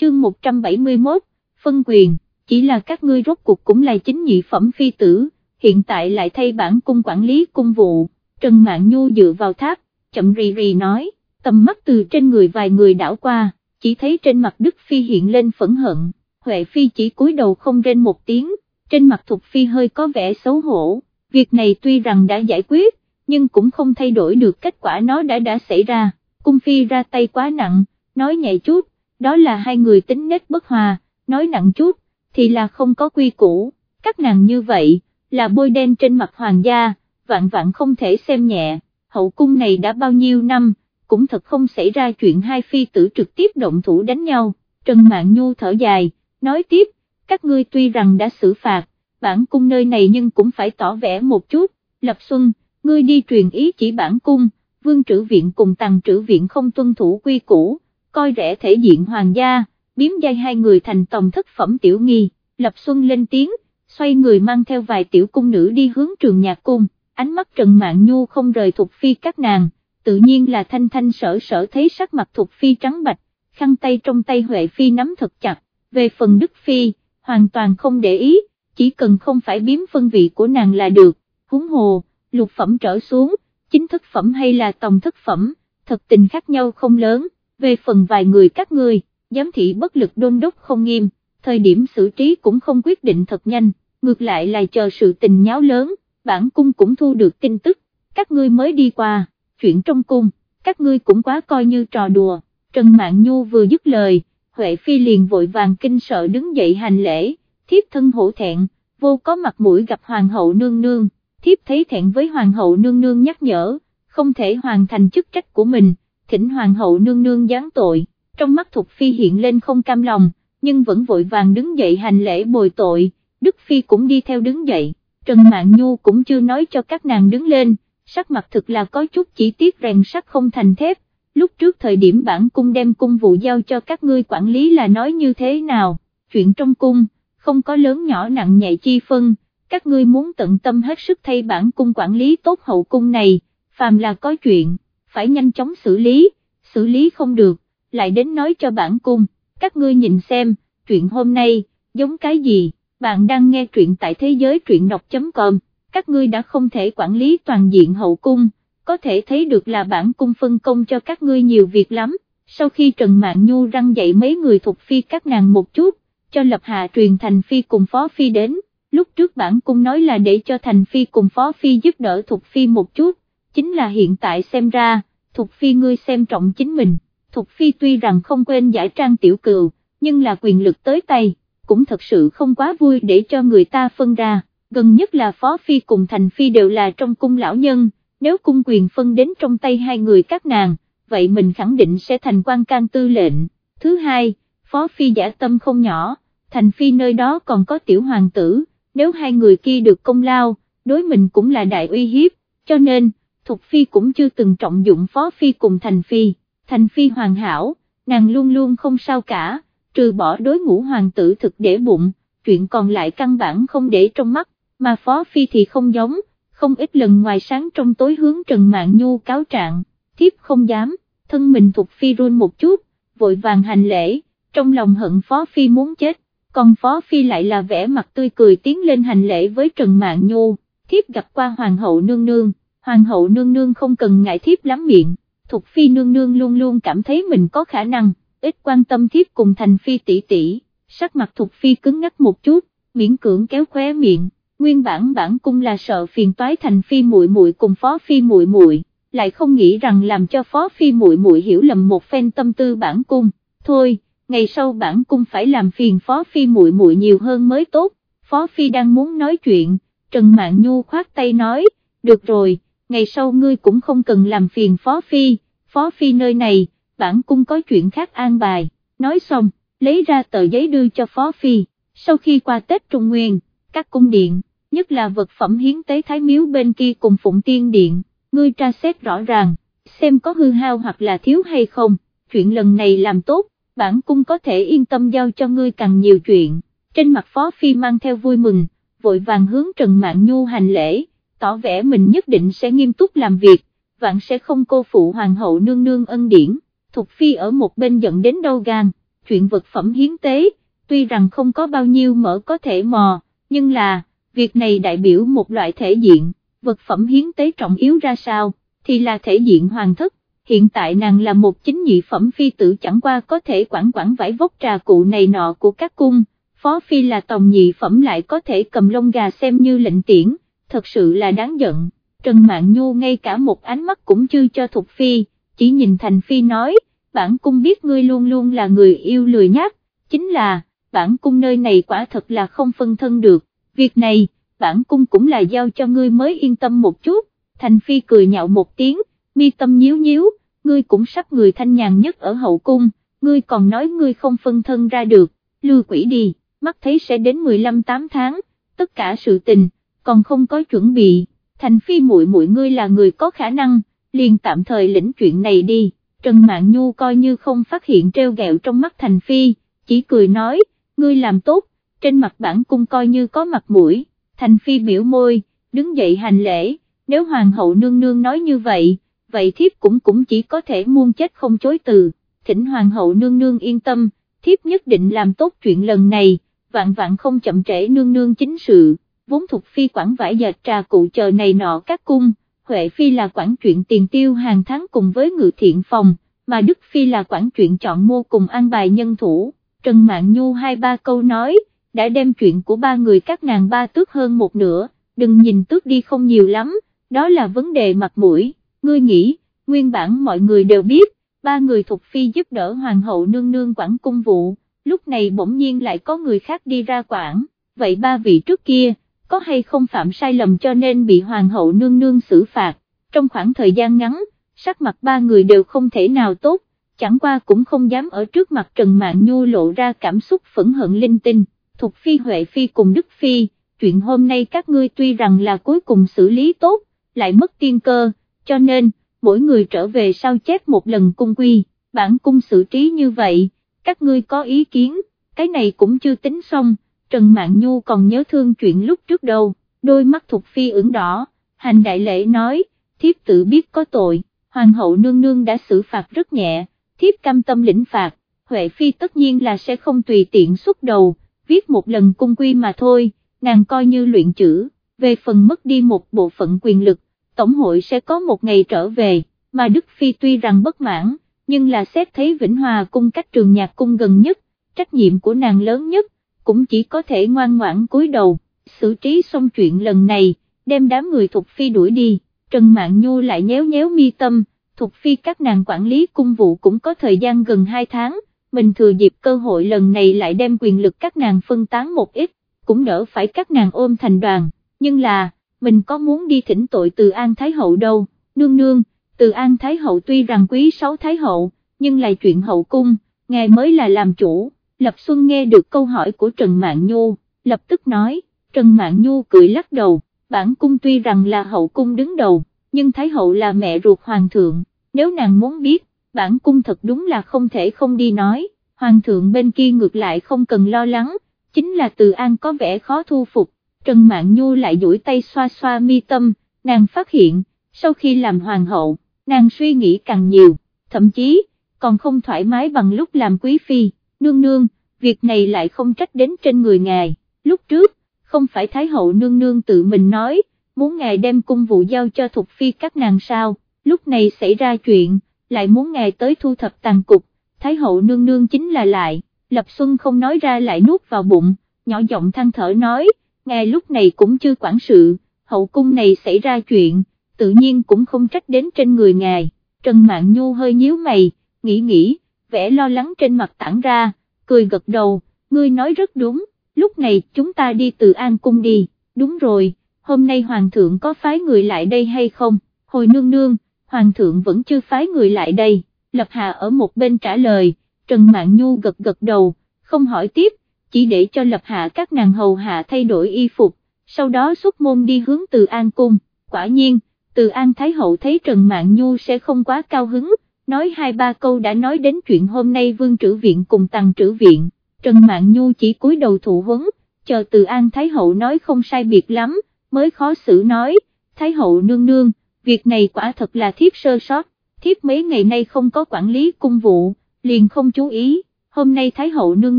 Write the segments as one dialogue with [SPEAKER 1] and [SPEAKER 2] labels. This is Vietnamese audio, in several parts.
[SPEAKER 1] chương 171, phân quyền, chỉ là các ngươi rốt cuộc cũng là chính nhị phẩm phi tử, hiện tại lại thay bản cung quản lý cung vụ, Trần Mạn Nhu dựa vào tháp, chậm rì rì nói, tầm mắt từ trên người vài người đảo qua, chỉ thấy trên mặt Đức Phi hiện lên phẫn hận, Huệ Phi chỉ cúi đầu không rên một tiếng, trên mặt Thục Phi hơi có vẻ xấu hổ, việc này tuy rằng đã giải quyết, nhưng cũng không thay đổi được kết quả nó đã đã xảy ra, cung Phi ra tay quá nặng, nói nhẹ chút, đó là hai người tính nết bất hòa, nói nặng chút, thì là không có quy củ, các nàng như vậy, là bôi đen trên mặt hoàng gia, vạn vạn không thể xem nhẹ, hậu cung này đã bao nhiêu năm, cũng thật không xảy ra chuyện hai phi tử trực tiếp động thủ đánh nhau, Trần Mạn Nhu thở dài, nói tiếp, các ngươi tuy rằng đã xử phạt, bản cung nơi này nhưng cũng phải tỏ vẻ một chút, Lập Xuân, ngươi đi truyền ý chỉ bản cung, vương trữ viện cùng tàng trữ viện không tuân thủ quy củ, coi rẻ thể diện hoàng gia, biếm dây hai người thành tòng thất phẩm tiểu nghi, Lập Xuân lên tiếng, xoay người mang theo vài tiểu cung nữ đi hướng trường nhạc cung, ánh mắt Trần Mạn Nhu không rời Thục Phi các nàng, tự nhiên là thanh thanh sở sở thấy sắc mặt Thục Phi trắng bạch, khăn tay trong tay Huệ Phi nắm thật chặt, về phần Đức Phi, hoàn toàn không để ý, chỉ cần không phải biếm phân vị của nàng là được, húng hồ, lục phẩm trở xuống, chính thức phẩm hay là tòng thức phẩm, thật tình khác nhau không lớn, về phần vài người các ngươi, giám thị bất lực đôn đốc không nghiêm, thời điểm xử trí cũng không quyết định thật nhanh, ngược lại là chờ sự tình nháo lớn, bản cung cũng thu được tin tức, các ngươi mới đi qua, chuyện trong cung, các ngươi cũng quá coi như trò đùa, Trần Mạn Nhu vừa dứt lời, Huệ Phi liền vội vàng kinh sợ đứng dậy hành lễ, thiếp thân hổ thẹn, vô có mặt mũi gặp Hoàng hậu nương nương, thiếp thấy thẹn với Hoàng hậu nương nương nhắc nhở, không thể hoàn thành chức trách của mình, thỉnh Hoàng hậu nương nương giáng tội, trong mắt Thục Phi hiện lên không cam lòng, nhưng vẫn vội vàng đứng dậy hành lễ bồi tội, Đức Phi cũng đi theo đứng dậy, Trần Mạn Nhu cũng chưa nói cho các nàng đứng lên, sắc mặt thực là có chút chỉ tiếc rèn sắt không thành thép, lúc trước thời điểm bản cung đem cung vụ giao cho các ngươi quản lý là nói như thế nào, chuyện trong cung, không có lớn nhỏ nặng nhẹ chi phân, các ngươi muốn tận tâm hết sức thay bản cung quản lý tốt hậu cung này, phàm là có chuyện, phải nhanh chóng xử lý, xử lý không được, lại đến nói cho bản cung, các ngươi nhìn xem, chuyện hôm nay, giống cái gì, bạn đang nghe truyện tại thế giới truyện đọc.com, các ngươi đã không thể quản lý toàn diện hậu cung có thể thấy được là bản cung phân công cho các ngươi nhiều việc lắm, sau khi Trần mạng Nhu răng dạy mấy người thuộc phi các nàng một chút, cho Lập Hạ truyền Thành Phi cùng Phó Phi đến, lúc trước bản cung nói là để cho Thành Phi cùng Phó Phi giúp đỡ Thục Phi một chút, chính là hiện tại xem ra, Thục Phi ngươi xem trọng chính mình, Thục Phi tuy rằng không quên giải trang tiểu cừu, nhưng là quyền lực tới tay, cũng thật sự không quá vui để cho người ta phân ra, gần nhất là Phó Phi cùng Thành Phi đều là trong cung lão nhân nếu cung quyền phân đến trong tay hai người các nàng, vậy mình khẳng định sẽ thành quan can tư lệnh. Thứ hai, Phó Phi giả tâm không nhỏ, thành Phi nơi đó còn có tiểu hoàng tử, nếu hai người kia được công lao, đối mình cũng là đại uy hiếp, cho nên, Thục Phi cũng chưa từng trọng dụng Phó Phi cùng Thành Phi, Thành Phi hoàn hảo, nàng luôn luôn không sao cả, trừ bỏ đối ngũ hoàng tử thực để bụng, chuyện còn lại căn bản không để trong mắt, mà Phó Phi thì không giống, không ít lần ngoài sáng trong tối hướng Trần mạng Nhu cáo trạng, thiếp không dám, thân mình Thục phi run một chút, vội vàng hành lễ, trong lòng hận Phó Phi muốn chết, còn Phó Phi lại là vẻ mặt tươi cười tiến lên hành lễ với Trần mạng Nhu, thiếp gặp qua Hoàng hậu nương nương, Hoàng hậu nương nương không cần ngại thiếp lắm miệng, Thục Phi nương nương luôn luôn cảm thấy mình có khả năng, ít quan tâm thiếp cùng thành Phi tỷ tỷ, sắc mặt Thục Phi cứng ngắc một chút, miễn cưỡng kéo khóe miệng, nguyên bản bản cung là sợ phiền toái thành phi muội muội cùng phó phi muội muội, lại không nghĩ rằng làm cho phó phi muội muội hiểu lầm một phen tâm tư bản cung, thôi, ngày sau bản cung phải làm phiền phó phi muội muội nhiều hơn mới tốt, phó phi đang muốn nói chuyện, Trần Mạn Nhu khoát tay nói, được rồi, ngày sau ngươi cũng không cần làm phiền phó phi, phó phi nơi này, bản cung có chuyện khác an bài, nói xong, lấy ra tờ giấy đưa cho phó phi, sau khi qua Tết Trung Nguyên, các cung điện, nhất là vật phẩm hiến tế thái miếu bên kia cùng phụng tiên điện, ngươi tra xét rõ ràng, xem có hư hao hoặc là thiếu hay không, chuyện lần này làm tốt, bản cung có thể yên tâm giao cho ngươi càng nhiều chuyện, trên mặt Phó Phi mang theo vui mừng, vội vàng hướng Trần mạng Nhu hành lễ, tỏ vẻ mình nhất định sẽ nghiêm túc làm việc, vạn sẽ không cô phụ Hoàng hậu nương nương ân điển, Thục Phi ở một bên giận đến đâu gan, chuyện vật phẩm hiến tế, tuy rằng không có bao nhiêu mở có thể mò, nhưng là, việc này đại biểu một loại thể diện, vật phẩm hiến tế trọng yếu ra sao, thì là thể diện hoàng thất, hiện tại nàng là một chính nhị phẩm phi tử chẳng qua có thể quản quản vải vóc trà cụ này nọ của các cung, phó phi là tòng nhị phẩm lại có thể cầm lông gà xem như lệnh tiễn, thật sự là đáng giận, Trần Mạn Nhu ngay cả một ánh mắt cũng chưa cho Thục Phi, chỉ nhìn Thành Phi nói, bản cung biết ngươi luôn luôn là người yêu lười nhác, chính là, bản cung nơi này quả thật là không phân thân được, việc này, bản cung cũng là giao cho ngươi mới yên tâm một chút, Thành Phi cười nhạo một tiếng, mi tâm nhíu nhíu, ngươi cũng sắp người thanh nhàn nhất ở hậu cung, ngươi còn nói ngươi không phân thân ra được, lưu quỷ đi, mắt thấy sẽ đến 15 tám tháng, tất cả sự tình, còn không có chuẩn bị, thành phi muội muội ngươi là người có khả năng, liền tạm thời lĩnh chuyện này đi, Trần Mạn Nhu coi như không phát hiện treo gẹo trong mắt thành phi, chỉ cười nói, ngươi làm tốt, trên mặt bản cung coi như có mặt mũi, thành phi biểu môi, đứng dậy hành lễ, nếu hoàng hậu nương nương nói như vậy, vậy thiếp cũng cũng chỉ có thể muôn chết không chối từ, thỉnh hoàng hậu nương nương yên tâm, thiếp nhất định làm tốt chuyện lần này, vạn vạn không chậm trễ nương nương chính sự, vốn thuộc phi quản vải dệt trà cụ chờ này nọ các cung, Huệ Phi là quản chuyện tiền tiêu hàng tháng cùng với ngự thiện phòng, mà Đức Phi là quản chuyện chọn mua cùng an bài nhân thủ, Trần mạng Nhu hai ba câu nói, đã đem chuyện của ba người các nàng ba tước hơn một nửa, đừng nhìn tước đi không nhiều lắm, đó là vấn đề mặt mũi. Ngươi nghĩ, nguyên bản mọi người đều biết, ba người thuộc phi giúp đỡ hoàng hậu nương nương quản cung vụ, lúc này bỗng nhiên lại có người khác đi ra quản, vậy ba vị trước kia, có hay không phạm sai lầm cho nên bị hoàng hậu nương nương xử phạt, trong khoảng thời gian ngắn, sắc mặt ba người đều không thể nào tốt, chẳng qua cũng không dám ở trước mặt Trần Mạn Nhu lộ ra cảm xúc phẫn hận linh tinh, Thục Phi Huệ Phi cùng Đức Phi, chuyện hôm nay các ngươi tuy rằng là cuối cùng xử lý tốt, lại mất tiên cơ, cho nên, mỗi người trở về sao chép một lần cung quy, bản cung xử trí như vậy, các ngươi có ý kiến, cái này cũng chưa tính xong, Trần Mạn Nhu còn nhớ thương chuyện lúc trước đâu, đôi mắt Thục Phi ửng đỏ, hành đại lễ nói, thiếp tự biết có tội, Hoàng hậu nương nương đã xử phạt rất nhẹ, thiếp cam tâm lĩnh phạt, Huệ Phi tất nhiên là sẽ không tùy tiện xuất đầu, viết một lần cung quy mà thôi, nàng coi như luyện chữ, về phần mất đi một bộ phận quyền lực, Tổng hội sẽ có một ngày trở về, mà Đức Phi tuy rằng bất mãn, nhưng là xét thấy Vĩnh Hòa cung cách trường nhạc cung gần nhất, trách nhiệm của nàng lớn nhất, cũng chỉ có thể ngoan ngoãn cúi đầu, xử trí xong chuyện lần này, đem đám người Thục Phi đuổi đi, Trần Mạn Nhu lại nhéo nhéo mi tâm, Thục Phi các nàng quản lý cung vụ cũng có thời gian gần 2 tháng, mình thừa dịp cơ hội lần này lại đem quyền lực các nàng phân tán một ít, cũng đỡ phải các nàng ôm thành đoàn, nhưng là, mình có muốn đi thỉnh tội từ An Thái Hậu đâu, nương nương, từ An Thái Hậu tuy rằng quý sáu Thái Hậu, nhưng là chuyện hậu cung, ngài mới là làm chủ, Lập Xuân nghe được câu hỏi của Trần Mạn Nhu, lập tức nói, Trần Mạn Nhu cười lắc đầu, bản cung tuy rằng là hậu cung đứng đầu, nhưng Thái Hậu là mẹ ruột Hoàng thượng, nếu nàng muốn biết, bản cung thật đúng là không thể không đi nói, Hoàng thượng bên kia ngược lại không cần lo lắng, chính là từ An có vẻ khó thu phục, Trần Mạn Nhu lại duỗi tay xoa xoa mi tâm, nàng phát hiện, sau khi làm hoàng hậu, nàng suy nghĩ càng nhiều, thậm chí, còn không thoải mái bằng lúc làm quý phi, nương nương, việc này lại không trách đến trên người ngài, lúc trước, không phải Thái hậu nương nương tự mình nói, muốn ngài đem cung vụ giao cho thuộc phi các nàng sao, lúc này xảy ra chuyện, lại muốn ngài tới thu thập tàn cục, Thái hậu nương nương chính là lại, Lập Xuân không nói ra lại nuốt vào bụng, nhỏ giọng than thở nói, ngài lúc này cũng chưa quản sự, hậu cung này xảy ra chuyện, tự nhiên cũng không trách đến trên người ngài, Trần Mạn Nhu hơi nhíu mày, nghĩ nghĩ, vẻ lo lắng trên mặt tản ra, cười gật đầu, ngươi nói rất đúng, lúc này chúng ta đi từ An Cung đi, đúng rồi, hôm nay Hoàng thượng có phái người lại đây hay không, hồi nương nương, Hoàng thượng vẫn chưa phái người lại đây, Lập Hà ở một bên trả lời, Trần Mạn Nhu gật gật đầu, không hỏi tiếp, chỉ để cho lập hạ các nàng hầu hạ thay đổi y phục, sau đó xuất môn đi hướng từ An Cung, quả nhiên, từ An Thái Hậu thấy Trần Mạn Nhu sẽ không quá cao hứng, nói hai ba câu đã nói đến chuyện hôm nay vương trữ viện cùng tăng trữ viện, Trần Mạn Nhu chỉ cúi đầu thụ huấn, chờ từ An Thái Hậu nói không sai biệt lắm, mới khó xử nói, Thái Hậu nương nương, việc này quả thật là thiếp sơ sót, thiếp mấy ngày nay không có quản lý cung vụ, liền không chú ý, hôm nay Thái hậu nương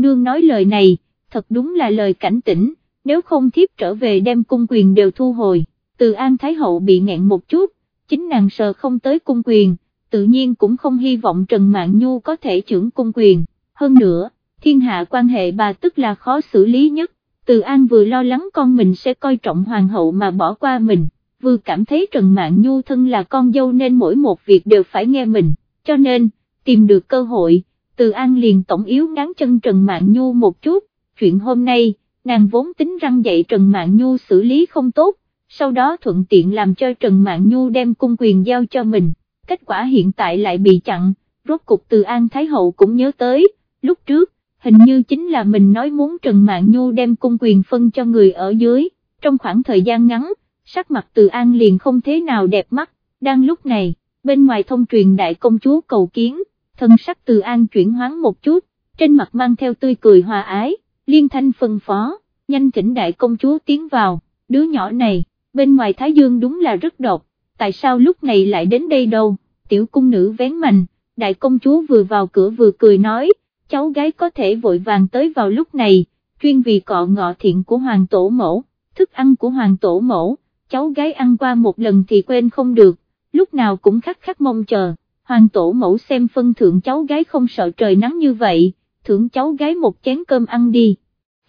[SPEAKER 1] nương nói lời này, thật đúng là lời cảnh tỉnh, nếu không thiếp trở về đem cung quyền đều thu hồi, từ An Thái hậu bị nghẹn một chút, chính nàng sợ không tới cung quyền, tự nhiên cũng không hy vọng Trần Mạn Nhu có thể trưởng cung quyền, hơn nữa, thiên hạ quan hệ bà tức là khó xử lý nhất, từ An vừa lo lắng con mình sẽ coi trọng hoàng hậu mà bỏ qua mình, vừa cảm thấy Trần Mạn Nhu thân là con dâu nên mỗi một việc đều phải nghe mình, cho nên, tìm được cơ hội, từ An liền tổng yếu ngán chân Trần Mạn Nhu một chút, chuyện hôm nay, nàng vốn tính răng dạy Trần Mạn Nhu xử lý không tốt, sau đó thuận tiện làm cho Trần Mạn Nhu đem cung quyền giao cho mình, kết quả hiện tại lại bị chặn, rốt cục từ An Thái Hậu cũng nhớ tới, lúc trước, hình như chính là mình nói muốn Trần Mạn Nhu đem cung quyền phân cho người ở dưới, trong khoảng thời gian ngắn, sắc mặt từ An liền không thế nào đẹp mắt, đang lúc này, bên ngoài thông truyền đại công chúa cầu kiến, thân sắc từ An chuyển hoán một chút, trên mặt mang theo tươi cười hòa ái, liên thanh phân phó, nhanh thỉnh đại công chúa tiến vào, đứa nhỏ này, bên ngoài Thái Dương đúng là rất độc, tại sao lúc này lại đến đây đâu, tiểu cung nữ vén mạnh, đại công chúa vừa vào cửa vừa cười nói, cháu gái có thể vội vàng tới vào lúc này, chuyên vì cọ ngọ thiện của hoàng tổ mẫu, thức ăn của hoàng tổ mẫu, cháu gái ăn qua một lần thì quên không được, lúc nào cũng khắc khắc mong chờ, hoàng tổ mẫu xem phân thượng cháu gái không sợ trời nắng như vậy, thưởng cháu gái một chén cơm ăn đi.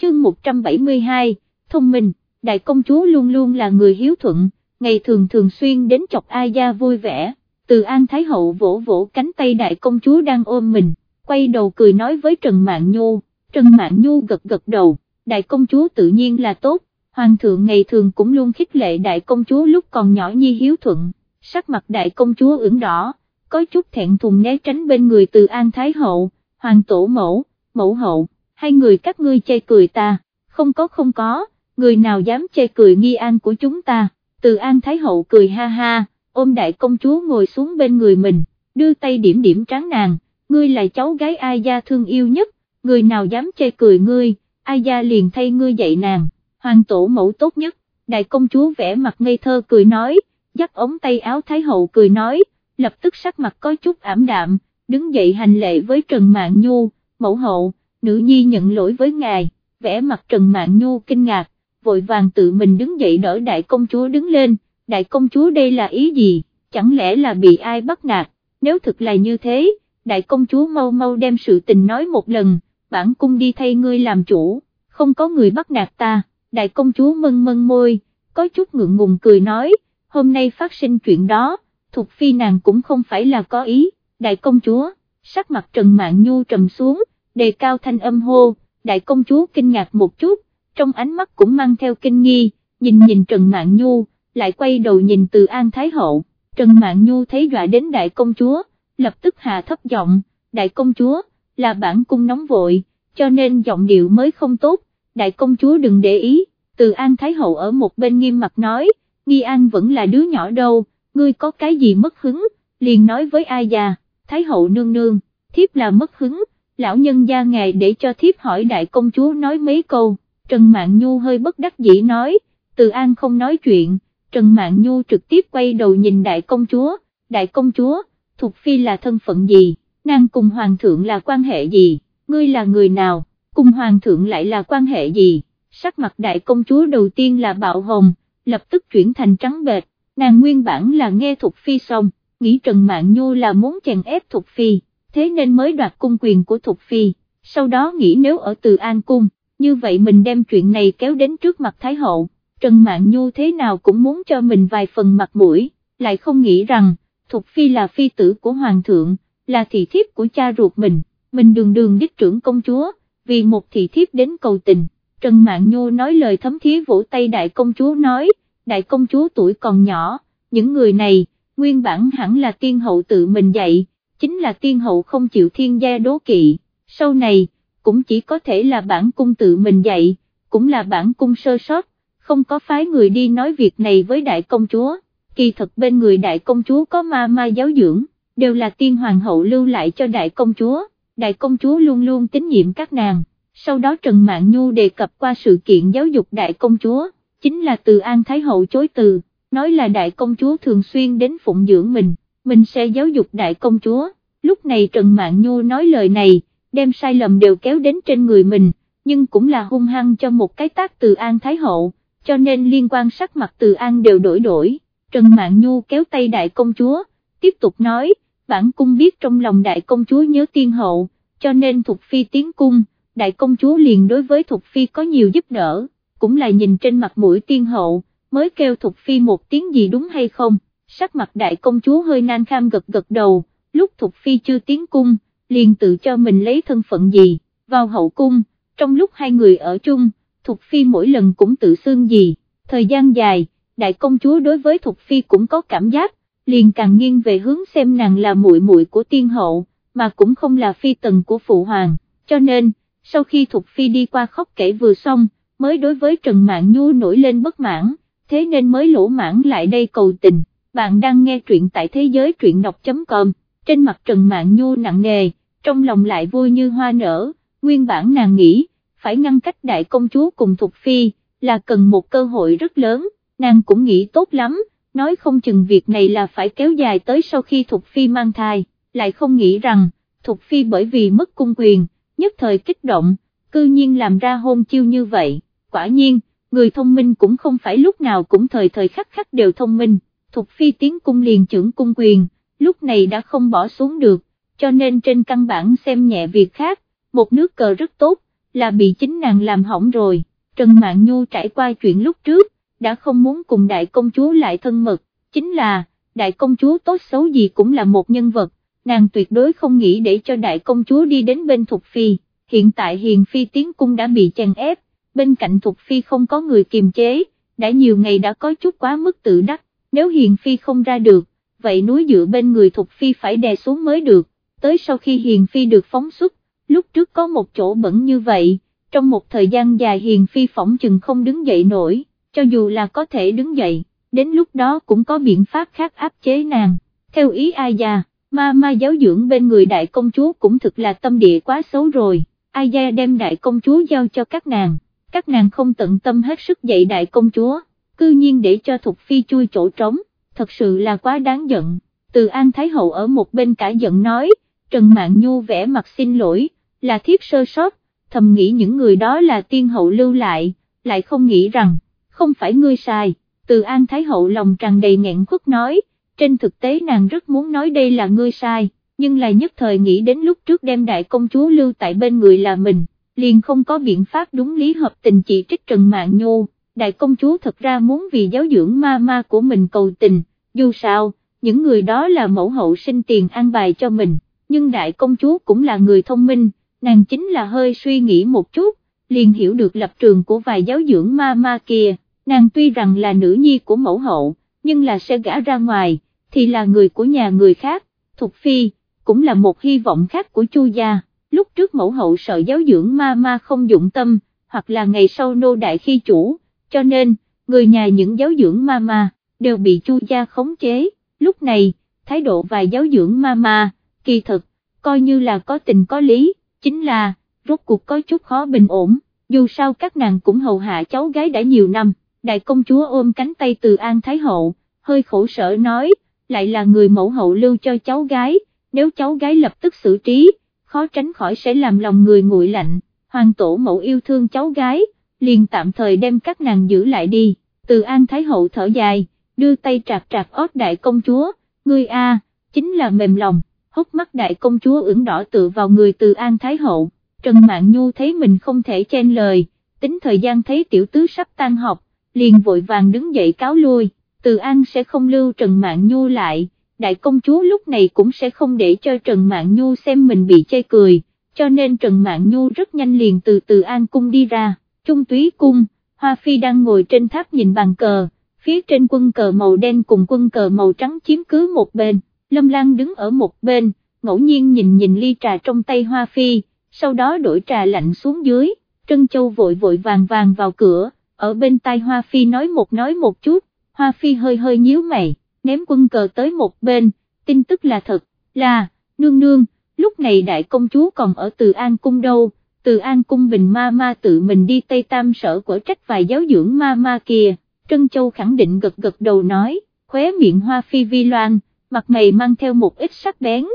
[SPEAKER 1] Chương 172, thông minh, đại công chúa luôn luôn là người hiếu thuận, ngày thường thường xuyên đến chọc ai gia vui vẻ, từ An Thái Hậu vỗ vỗ cánh tay đại công chúa đang ôm mình, quay đầu cười nói với Trần Mạn Nhu, Trần Mạn Nhu gật gật đầu, đại công chúa tự nhiên là tốt, hoàng thượng ngày thường cũng luôn khích lệ đại công chúa lúc còn nhỏ nhi hiếu thuận, sắc mặt đại công chúa ửng đỏ, có chút thẹn thùng né tránh bên người từ An Thái Hậu, hoàng tổ mẫu, mẫu hậu, hai người các ngươi chê cười ta, không có không có, người nào dám chê cười nghi an của chúng ta, từ An Thái Hậu cười ha ha, ôm đại công chúa ngồi xuống bên người mình, đưa tay điểm điểm tráng nàng, ngươi là cháu gái ai gia thương yêu nhất, người nào dám chê cười ngươi, ai gia liền thay ngươi dạy nàng, hoàng tổ mẫu tốt nhất, đại công chúa vẽ mặt ngây thơ cười nói, dắt ống tay áo Thái Hậu cười nói, lập tức sắc mặt có chút ảm đạm, đứng dậy hành lệ với Trần Mạn Nhu, mẫu hậu, nữ nhi nhận lỗi với ngài, vẽ mặt Trần Mạn Nhu kinh ngạc, vội vàng tự mình đứng dậy đỡ đại công chúa đứng lên, đại công chúa đây là ý gì, chẳng lẽ là bị ai bắt nạt, nếu thực là như thế, đại công chúa mau mau đem sự tình nói một lần, bản cung đi thay ngươi làm chủ, không có người bắt nạt ta, đại công chúa mân mân môi, có chút ngượng ngùng cười nói, hôm nay phát sinh chuyện đó, thuộc phi nàng cũng không phải là có ý, đại công chúa, sắc mặt Trần mạng Nhu trầm xuống, đề cao thanh âm hô, đại công chúa kinh ngạc một chút, trong ánh mắt cũng mang theo kinh nghi, nhìn nhìn Trần Mạn Nhu, lại quay đầu nhìn từ An Thái Hậu, Trần Mạn Nhu thấy dọa đến đại công chúa, lập tức hạ thấp giọng, đại công chúa, là bản cung nóng vội, cho nên giọng điệu mới không tốt, đại công chúa đừng để ý, từ An Thái Hậu ở một bên nghiêm mặt nói, Nghi An vẫn là đứa nhỏ đâu, ngươi có cái gì mất hứng, liền nói với ai già, Thái Hậu nương nương, thiếp là mất hứng, lão nhân gia ngài để cho thiếp hỏi đại công chúa nói mấy câu, Trần Mạn Nhu hơi bất đắc dĩ nói, từ An không nói chuyện, Trần Mạn Nhu trực tiếp quay đầu nhìn đại công chúa, đại công chúa, Thục Phi là thân phận gì, nàng cùng Hoàng thượng là quan hệ gì, ngươi là người nào, cùng Hoàng thượng lại là quan hệ gì, sắc mặt đại công chúa đầu tiên là bạo hồng, lập tức chuyển thành trắng bệch, nàng nguyên bản là nghe Thục Phi xong, nghĩ Trần Mạn Nhu là muốn chèn ép Thục Phi, thế nên mới đoạt cung quyền của Thục Phi, sau đó nghĩ nếu ở Từ An Cung, như vậy mình đem chuyện này kéo đến trước mặt Thái Hậu, Trần Mạn Nhu thế nào cũng muốn cho mình vài phần mặt mũi, lại không nghĩ rằng, Thục Phi là phi tử của Hoàng thượng, là thị thiếp của cha ruột mình, mình đường đường đích trưởng công chúa, vì một thị thiếp đến cầu tình, Trần Mạn Nhu nói lời thấm thí vỗ tay đại công chúa nói, đại công chúa tuổi còn nhỏ, những người này, nguyên bản hẳn là tiên hậu tự mình dạy, chính là tiên hậu không chịu thiên gia đố kỵ, sau này, cũng chỉ có thể là bản cung tự mình dạy, cũng là bản cung sơ sót, không có phái người đi nói việc này với đại công chúa, kỳ thật bên người đại công chúa có ma ma giáo dưỡng, đều là tiên hoàng hậu lưu lại cho đại công chúa, đại công chúa luôn luôn tín nhiệm các nàng, sau đó Trần mạng Nhu đề cập qua sự kiện giáo dục đại công chúa, chính là từ An Thái Hậu chối từ, nói là đại công chúa thường xuyên đến phụng dưỡng mình, mình sẽ giáo dục đại công chúa, lúc này Trần mạng Nhu nói lời này, đem sai lầm đều kéo đến trên người mình, nhưng cũng là hung hăng cho một cái tác từ An Thái Hậu, cho nên liên quan sắc mặt từ An đều đổi đổi, Trần mạng Nhu kéo tay đại công chúa, tiếp tục nói, bản cung biết trong lòng đại công chúa nhớ tiên hậu, cho nên Thục Phi tiến cung, đại công chúa liền đối với Thục Phi có nhiều giúp đỡ, cũng là nhìn trên mặt mũi tiên hậu, mới kêu Thục Phi một tiếng gì đúng hay không, sắc mặt đại công chúa hơi nan kham gật gật đầu, lúc Thục Phi chưa tiến cung, liền tự cho mình lấy thân phận gì, vào hậu cung, trong lúc hai người ở chung, Thục Phi mỗi lần cũng tự xương gì, thời gian dài, đại công chúa đối với Thục Phi cũng có cảm giác, liền càng nghiêng về hướng xem nàng là muội muội của tiên hậu, mà cũng không là phi tần của phụ hoàng, cho nên, sau khi Thục Phi đi qua khóc kể vừa xong, mới đối với Trần Mạn Nhu nổi lên bất mãn, thế nên mới lỗ mãn lại đây cầu tình, bạn đang nghe truyện tại thế giới truyện đọc.com, trên mặt Trần Mạn Nhu nặng nề, trong lòng lại vui như hoa nở, nguyên bản nàng nghĩ, phải ngăn cách đại công chúa cùng Thục Phi, là cần một cơ hội rất lớn, nàng cũng nghĩ tốt lắm, nói không chừng việc này là phải kéo dài tới sau khi Thục Phi mang thai, lại không nghĩ rằng, Thục Phi bởi vì mất cung quyền, nhất thời kích động, cư nhiên làm ra hôn chiêu như vậy, quả nhiên, người thông minh cũng không phải lúc nào cũng thời thời khắc khắc đều thông minh, Thục Phi tiến cung liền trưởng cung quyền, lúc này đã không bỏ xuống được, cho nên trên căn bản xem nhẹ việc khác, một nước cờ rất tốt, là bị chính nàng làm hỏng rồi, Trần Mạn Nhu trải qua chuyện lúc trước, đã không muốn cùng đại công chúa lại thân mật, chính là, đại công chúa tốt xấu gì cũng là một nhân vật, nàng tuyệt đối không nghĩ để cho đại công chúa đi đến bên Thục Phi, hiện tại Hiền Phi tiến cung đã bị chèn ép, bên cạnh Thục Phi không có người kiềm chế, đã nhiều ngày đã có chút quá mức tự đắc, nếu Hiền Phi không ra được, vậy núi dựa bên người Thục Phi phải đè xuống mới được, tới sau khi Hiền Phi được phóng xuất, lúc trước có một chỗ bẩn như vậy, trong một thời gian dài Hiền Phi phỏng chừng không đứng dậy nổi, cho dù là có thể đứng dậy, đến lúc đó cũng có biện pháp khác áp chế nàng, theo ý ai già, ma ma giáo dưỡng bên người đại công chúa cũng thực là tâm địa quá xấu rồi, ai gia đem đại công chúa giao cho các nàng, các nàng không tận tâm hết sức dạy đại công chúa, cư nhiên để cho Thục Phi chui chỗ trống, thật sự là quá đáng giận, từ An Thái Hậu ở một bên cả giận nói, Trần Mạn Nhu vẽ mặt xin lỗi, là thiếp sơ sót, thầm nghĩ những người đó là tiên hậu lưu lại, lại không nghĩ rằng, không phải ngươi sai, từ An Thái Hậu lòng tràn đầy nghẹn khuất nói, trên thực tế nàng rất muốn nói đây là ngươi sai, nhưng là nhất thời nghĩ đến lúc trước đem đại công chúa lưu tại bên người là mình, liền không có biện pháp đúng lý hợp tình chỉ trích Trần Mạn Nhu, đại công chúa thật ra muốn vì giáo dưỡng ma ma của mình cầu tình, dù sao, những người đó là mẫu hậu sinh tiền an bài cho mình, nhưng đại công chúa cũng là người thông minh, nàng chính là hơi suy nghĩ một chút, liền hiểu được lập trường của vài giáo dưỡng ma ma kia, nàng tuy rằng là nữ nhi của mẫu hậu, nhưng là sẽ gã ra ngoài, thì là người của nhà người khác, thuộc Phi, cũng là một hy vọng khác của Chu gia, lúc trước mẫu hậu sợ giáo dưỡng ma ma không dụng tâm, hoặc là ngày sau nô đại khi chủ, cho nên, người nhà những giáo dưỡng ma ma, đều bị Chu gia khống chế, lúc này, thái độ vài giáo dưỡng ma ma, kỳ thực, coi như là có tình có lý, chính là, rốt cuộc có chút khó bình ổn, dù sao các nàng cũng hầu hạ cháu gái đã nhiều năm, đại công chúa ôm cánh tay từ An Thái Hậu, hơi khổ sở nói, lại là người mẫu hậu lưu cho cháu gái, nếu cháu gái lập tức xử trí, khó tránh khỏi sẽ làm lòng người nguội lạnh, hoàng tổ mẫu yêu thương cháu gái, liền tạm thời đem các nàng giữ lại đi, từ An Thái Hậu thở dài, đưa tay trạc trạc ót đại công chúa, ngươi a, chính là mềm lòng hốc mắt đại công chúa ửng đỏ tự vào người từ An Thái Hậu, Trần Mạn Nhu thấy mình không thể chen lời, tính thời gian thấy tiểu tứ sắp tan học, liền vội vàng đứng dậy cáo lui, từ An sẽ không lưu Trần Mạn Nhu lại, đại công chúa lúc này cũng sẽ không để cho Trần Mạn Nhu xem mình bị chê cười, cho nên Trần Mạn Nhu rất nhanh liền từ từ An cung đi ra, trung túy cung, Hoa Phi đang ngồi trên tháp nhìn bàn cờ, phía trên quân cờ màu đen cùng quân cờ màu trắng chiếm cứ một bên. Lâm Lan đứng ở một bên, ngẫu nhiên nhìn nhìn ly trà trong tay Hoa Phi, sau đó đổi trà lạnh xuống dưới, Trân Châu vội vội vàng vàng vào cửa, ở bên tai Hoa Phi nói một nói một chút, Hoa Phi hơi hơi nhíu mày, ném quân cờ tới một bên, tin tức là thật, là, nương nương, lúc này đại công chúa còn ở Từ An Cung đâu, Từ An Cung Bình Ma Ma tự mình đi Tây Tam sở của trách vài giáo dưỡng Ma Ma kia, Trân Châu khẳng định gật gật đầu nói, khóe miệng Hoa Phi vi loan, mặt mày mang theo một ít sắc bén,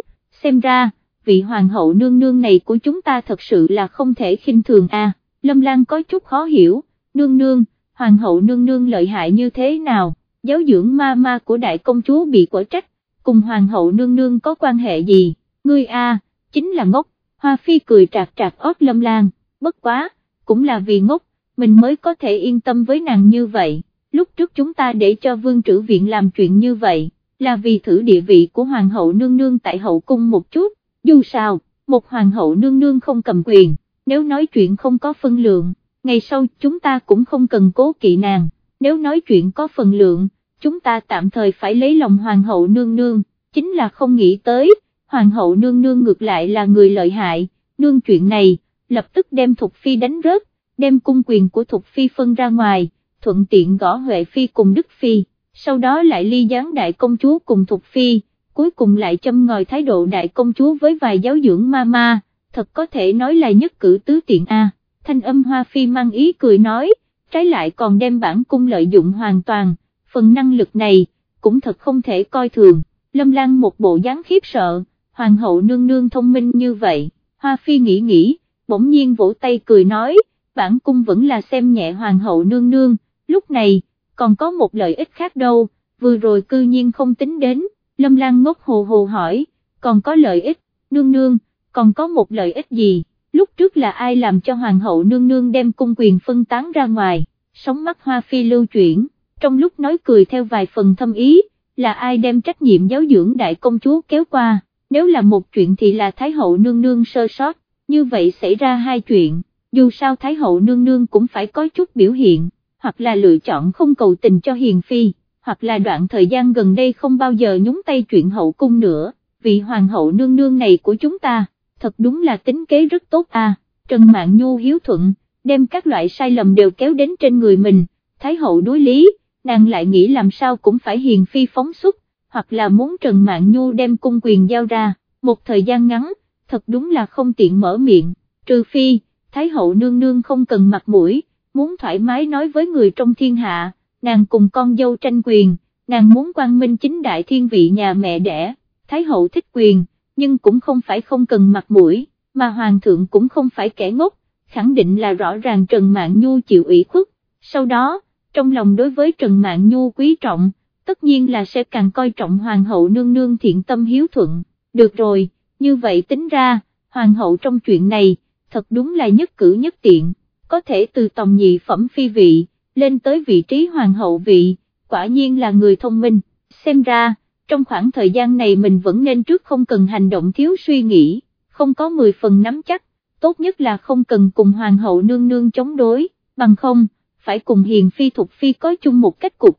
[SPEAKER 1] xem ra, vị hoàng hậu nương nương này của chúng ta thật sự là không thể khinh thường a. Lâm Lan có chút khó hiểu, nương nương, hoàng hậu nương nương lợi hại như thế nào, giáo dưỡng ma ma của đại công chúa bị quở trách, cùng hoàng hậu nương nương có quan hệ gì, ngươi a, chính là ngốc, hoa phi cười trạc trạc ót Lâm Lan, bất quá, cũng là vì ngốc, mình mới có thể yên tâm với nàng như vậy, lúc trước chúng ta để cho vương trữ viện làm chuyện như vậy, là vì thử địa vị của hoàng hậu nương nương tại hậu cung một chút, dù sao, một hoàng hậu nương nương không cầm quyền, nếu nói chuyện không có phân lượng, ngày sau chúng ta cũng không cần cố kỵ nàng, nếu nói chuyện có phần lượng, chúng ta tạm thời phải lấy lòng hoàng hậu nương nương, chính là không nghĩ tới, hoàng hậu nương nương ngược lại là người lợi hại, nương chuyện này, lập tức đem Thục Phi đánh rớt, đem cung quyền của Thục Phi phân ra ngoài, thuận tiện gõ Huệ Phi cùng Đức Phi, sau đó lại ly gián đại công chúa cùng Thục Phi, cuối cùng lại châm ngòi thái độ đại công chúa với vài giáo dưỡng ma ma, thật có thể nói là nhất cử tứ tiện A, thanh âm Hoa Phi mang ý cười nói, trái lại còn đem bản cung lợi dụng hoàn toàn, phần năng lực này, cũng thật không thể coi thường, lâm lan một bộ dáng khiếp sợ, hoàng hậu nương nương thông minh như vậy, Hoa Phi nghĩ nghĩ, bỗng nhiên vỗ tay cười nói, bản cung vẫn là xem nhẹ hoàng hậu nương nương, lúc này, còn có một lợi ích khác đâu, vừa rồi cư nhiên không tính đến, Lâm Lan ngốc hồ hồ hỏi, còn có lợi ích, nương nương, còn có một lợi ích gì, lúc trước là ai làm cho hoàng hậu nương nương đem cung quyền phân tán ra ngoài, sóng mắt hoa phi lưu chuyển, trong lúc nói cười theo vài phần thâm ý, là ai đem trách nhiệm giáo dưỡng đại công chúa kéo qua, nếu là một chuyện thì là Thái hậu nương nương sơ sót, như vậy xảy ra hai chuyện, dù sao Thái hậu nương nương cũng phải có chút biểu hiện, hoặc là lựa chọn không cầu tình cho hiền phi, hoặc là đoạn thời gian gần đây không bao giờ nhúng tay chuyện hậu cung nữa, vị hoàng hậu nương nương này của chúng ta, thật đúng là tính kế rất tốt à, Trần Mạn Nhu hiếu thuận, đem các loại sai lầm đều kéo đến trên người mình, Thái hậu đối lý, nàng lại nghĩ làm sao cũng phải hiền phi phóng xuất, hoặc là muốn Trần Mạn Nhu đem cung quyền giao ra, một thời gian ngắn, thật đúng là không tiện mở miệng, trừ phi, Thái hậu nương nương không cần mặt mũi, muốn thoải mái nói với người trong thiên hạ, nàng cùng con dâu tranh quyền, nàng muốn quang minh chính đại thiên vị nhà mẹ đẻ, Thái hậu thích quyền, nhưng cũng không phải không cần mặt mũi, mà hoàng thượng cũng không phải kẻ ngốc, khẳng định là rõ ràng Trần Mạn Nhu chịu ủy khuất, sau đó, trong lòng đối với Trần Mạn Nhu quý trọng, tất nhiên là sẽ càng coi trọng hoàng hậu nương nương thiện tâm hiếu thuận, được rồi, như vậy tính ra, hoàng hậu trong chuyện này, thật đúng là nhất cử nhất tiện, có thể từ tòng nhị phẩm phi vị, lên tới vị trí hoàng hậu vị, quả nhiên là người thông minh, xem ra, trong khoảng thời gian này mình vẫn nên trước không cần hành động thiếu suy nghĩ, không có 10 phần nắm chắc, tốt nhất là không cần cùng hoàng hậu nương nương chống đối, bằng không, phải cùng hiền phi thuộc phi có chung một cách cục.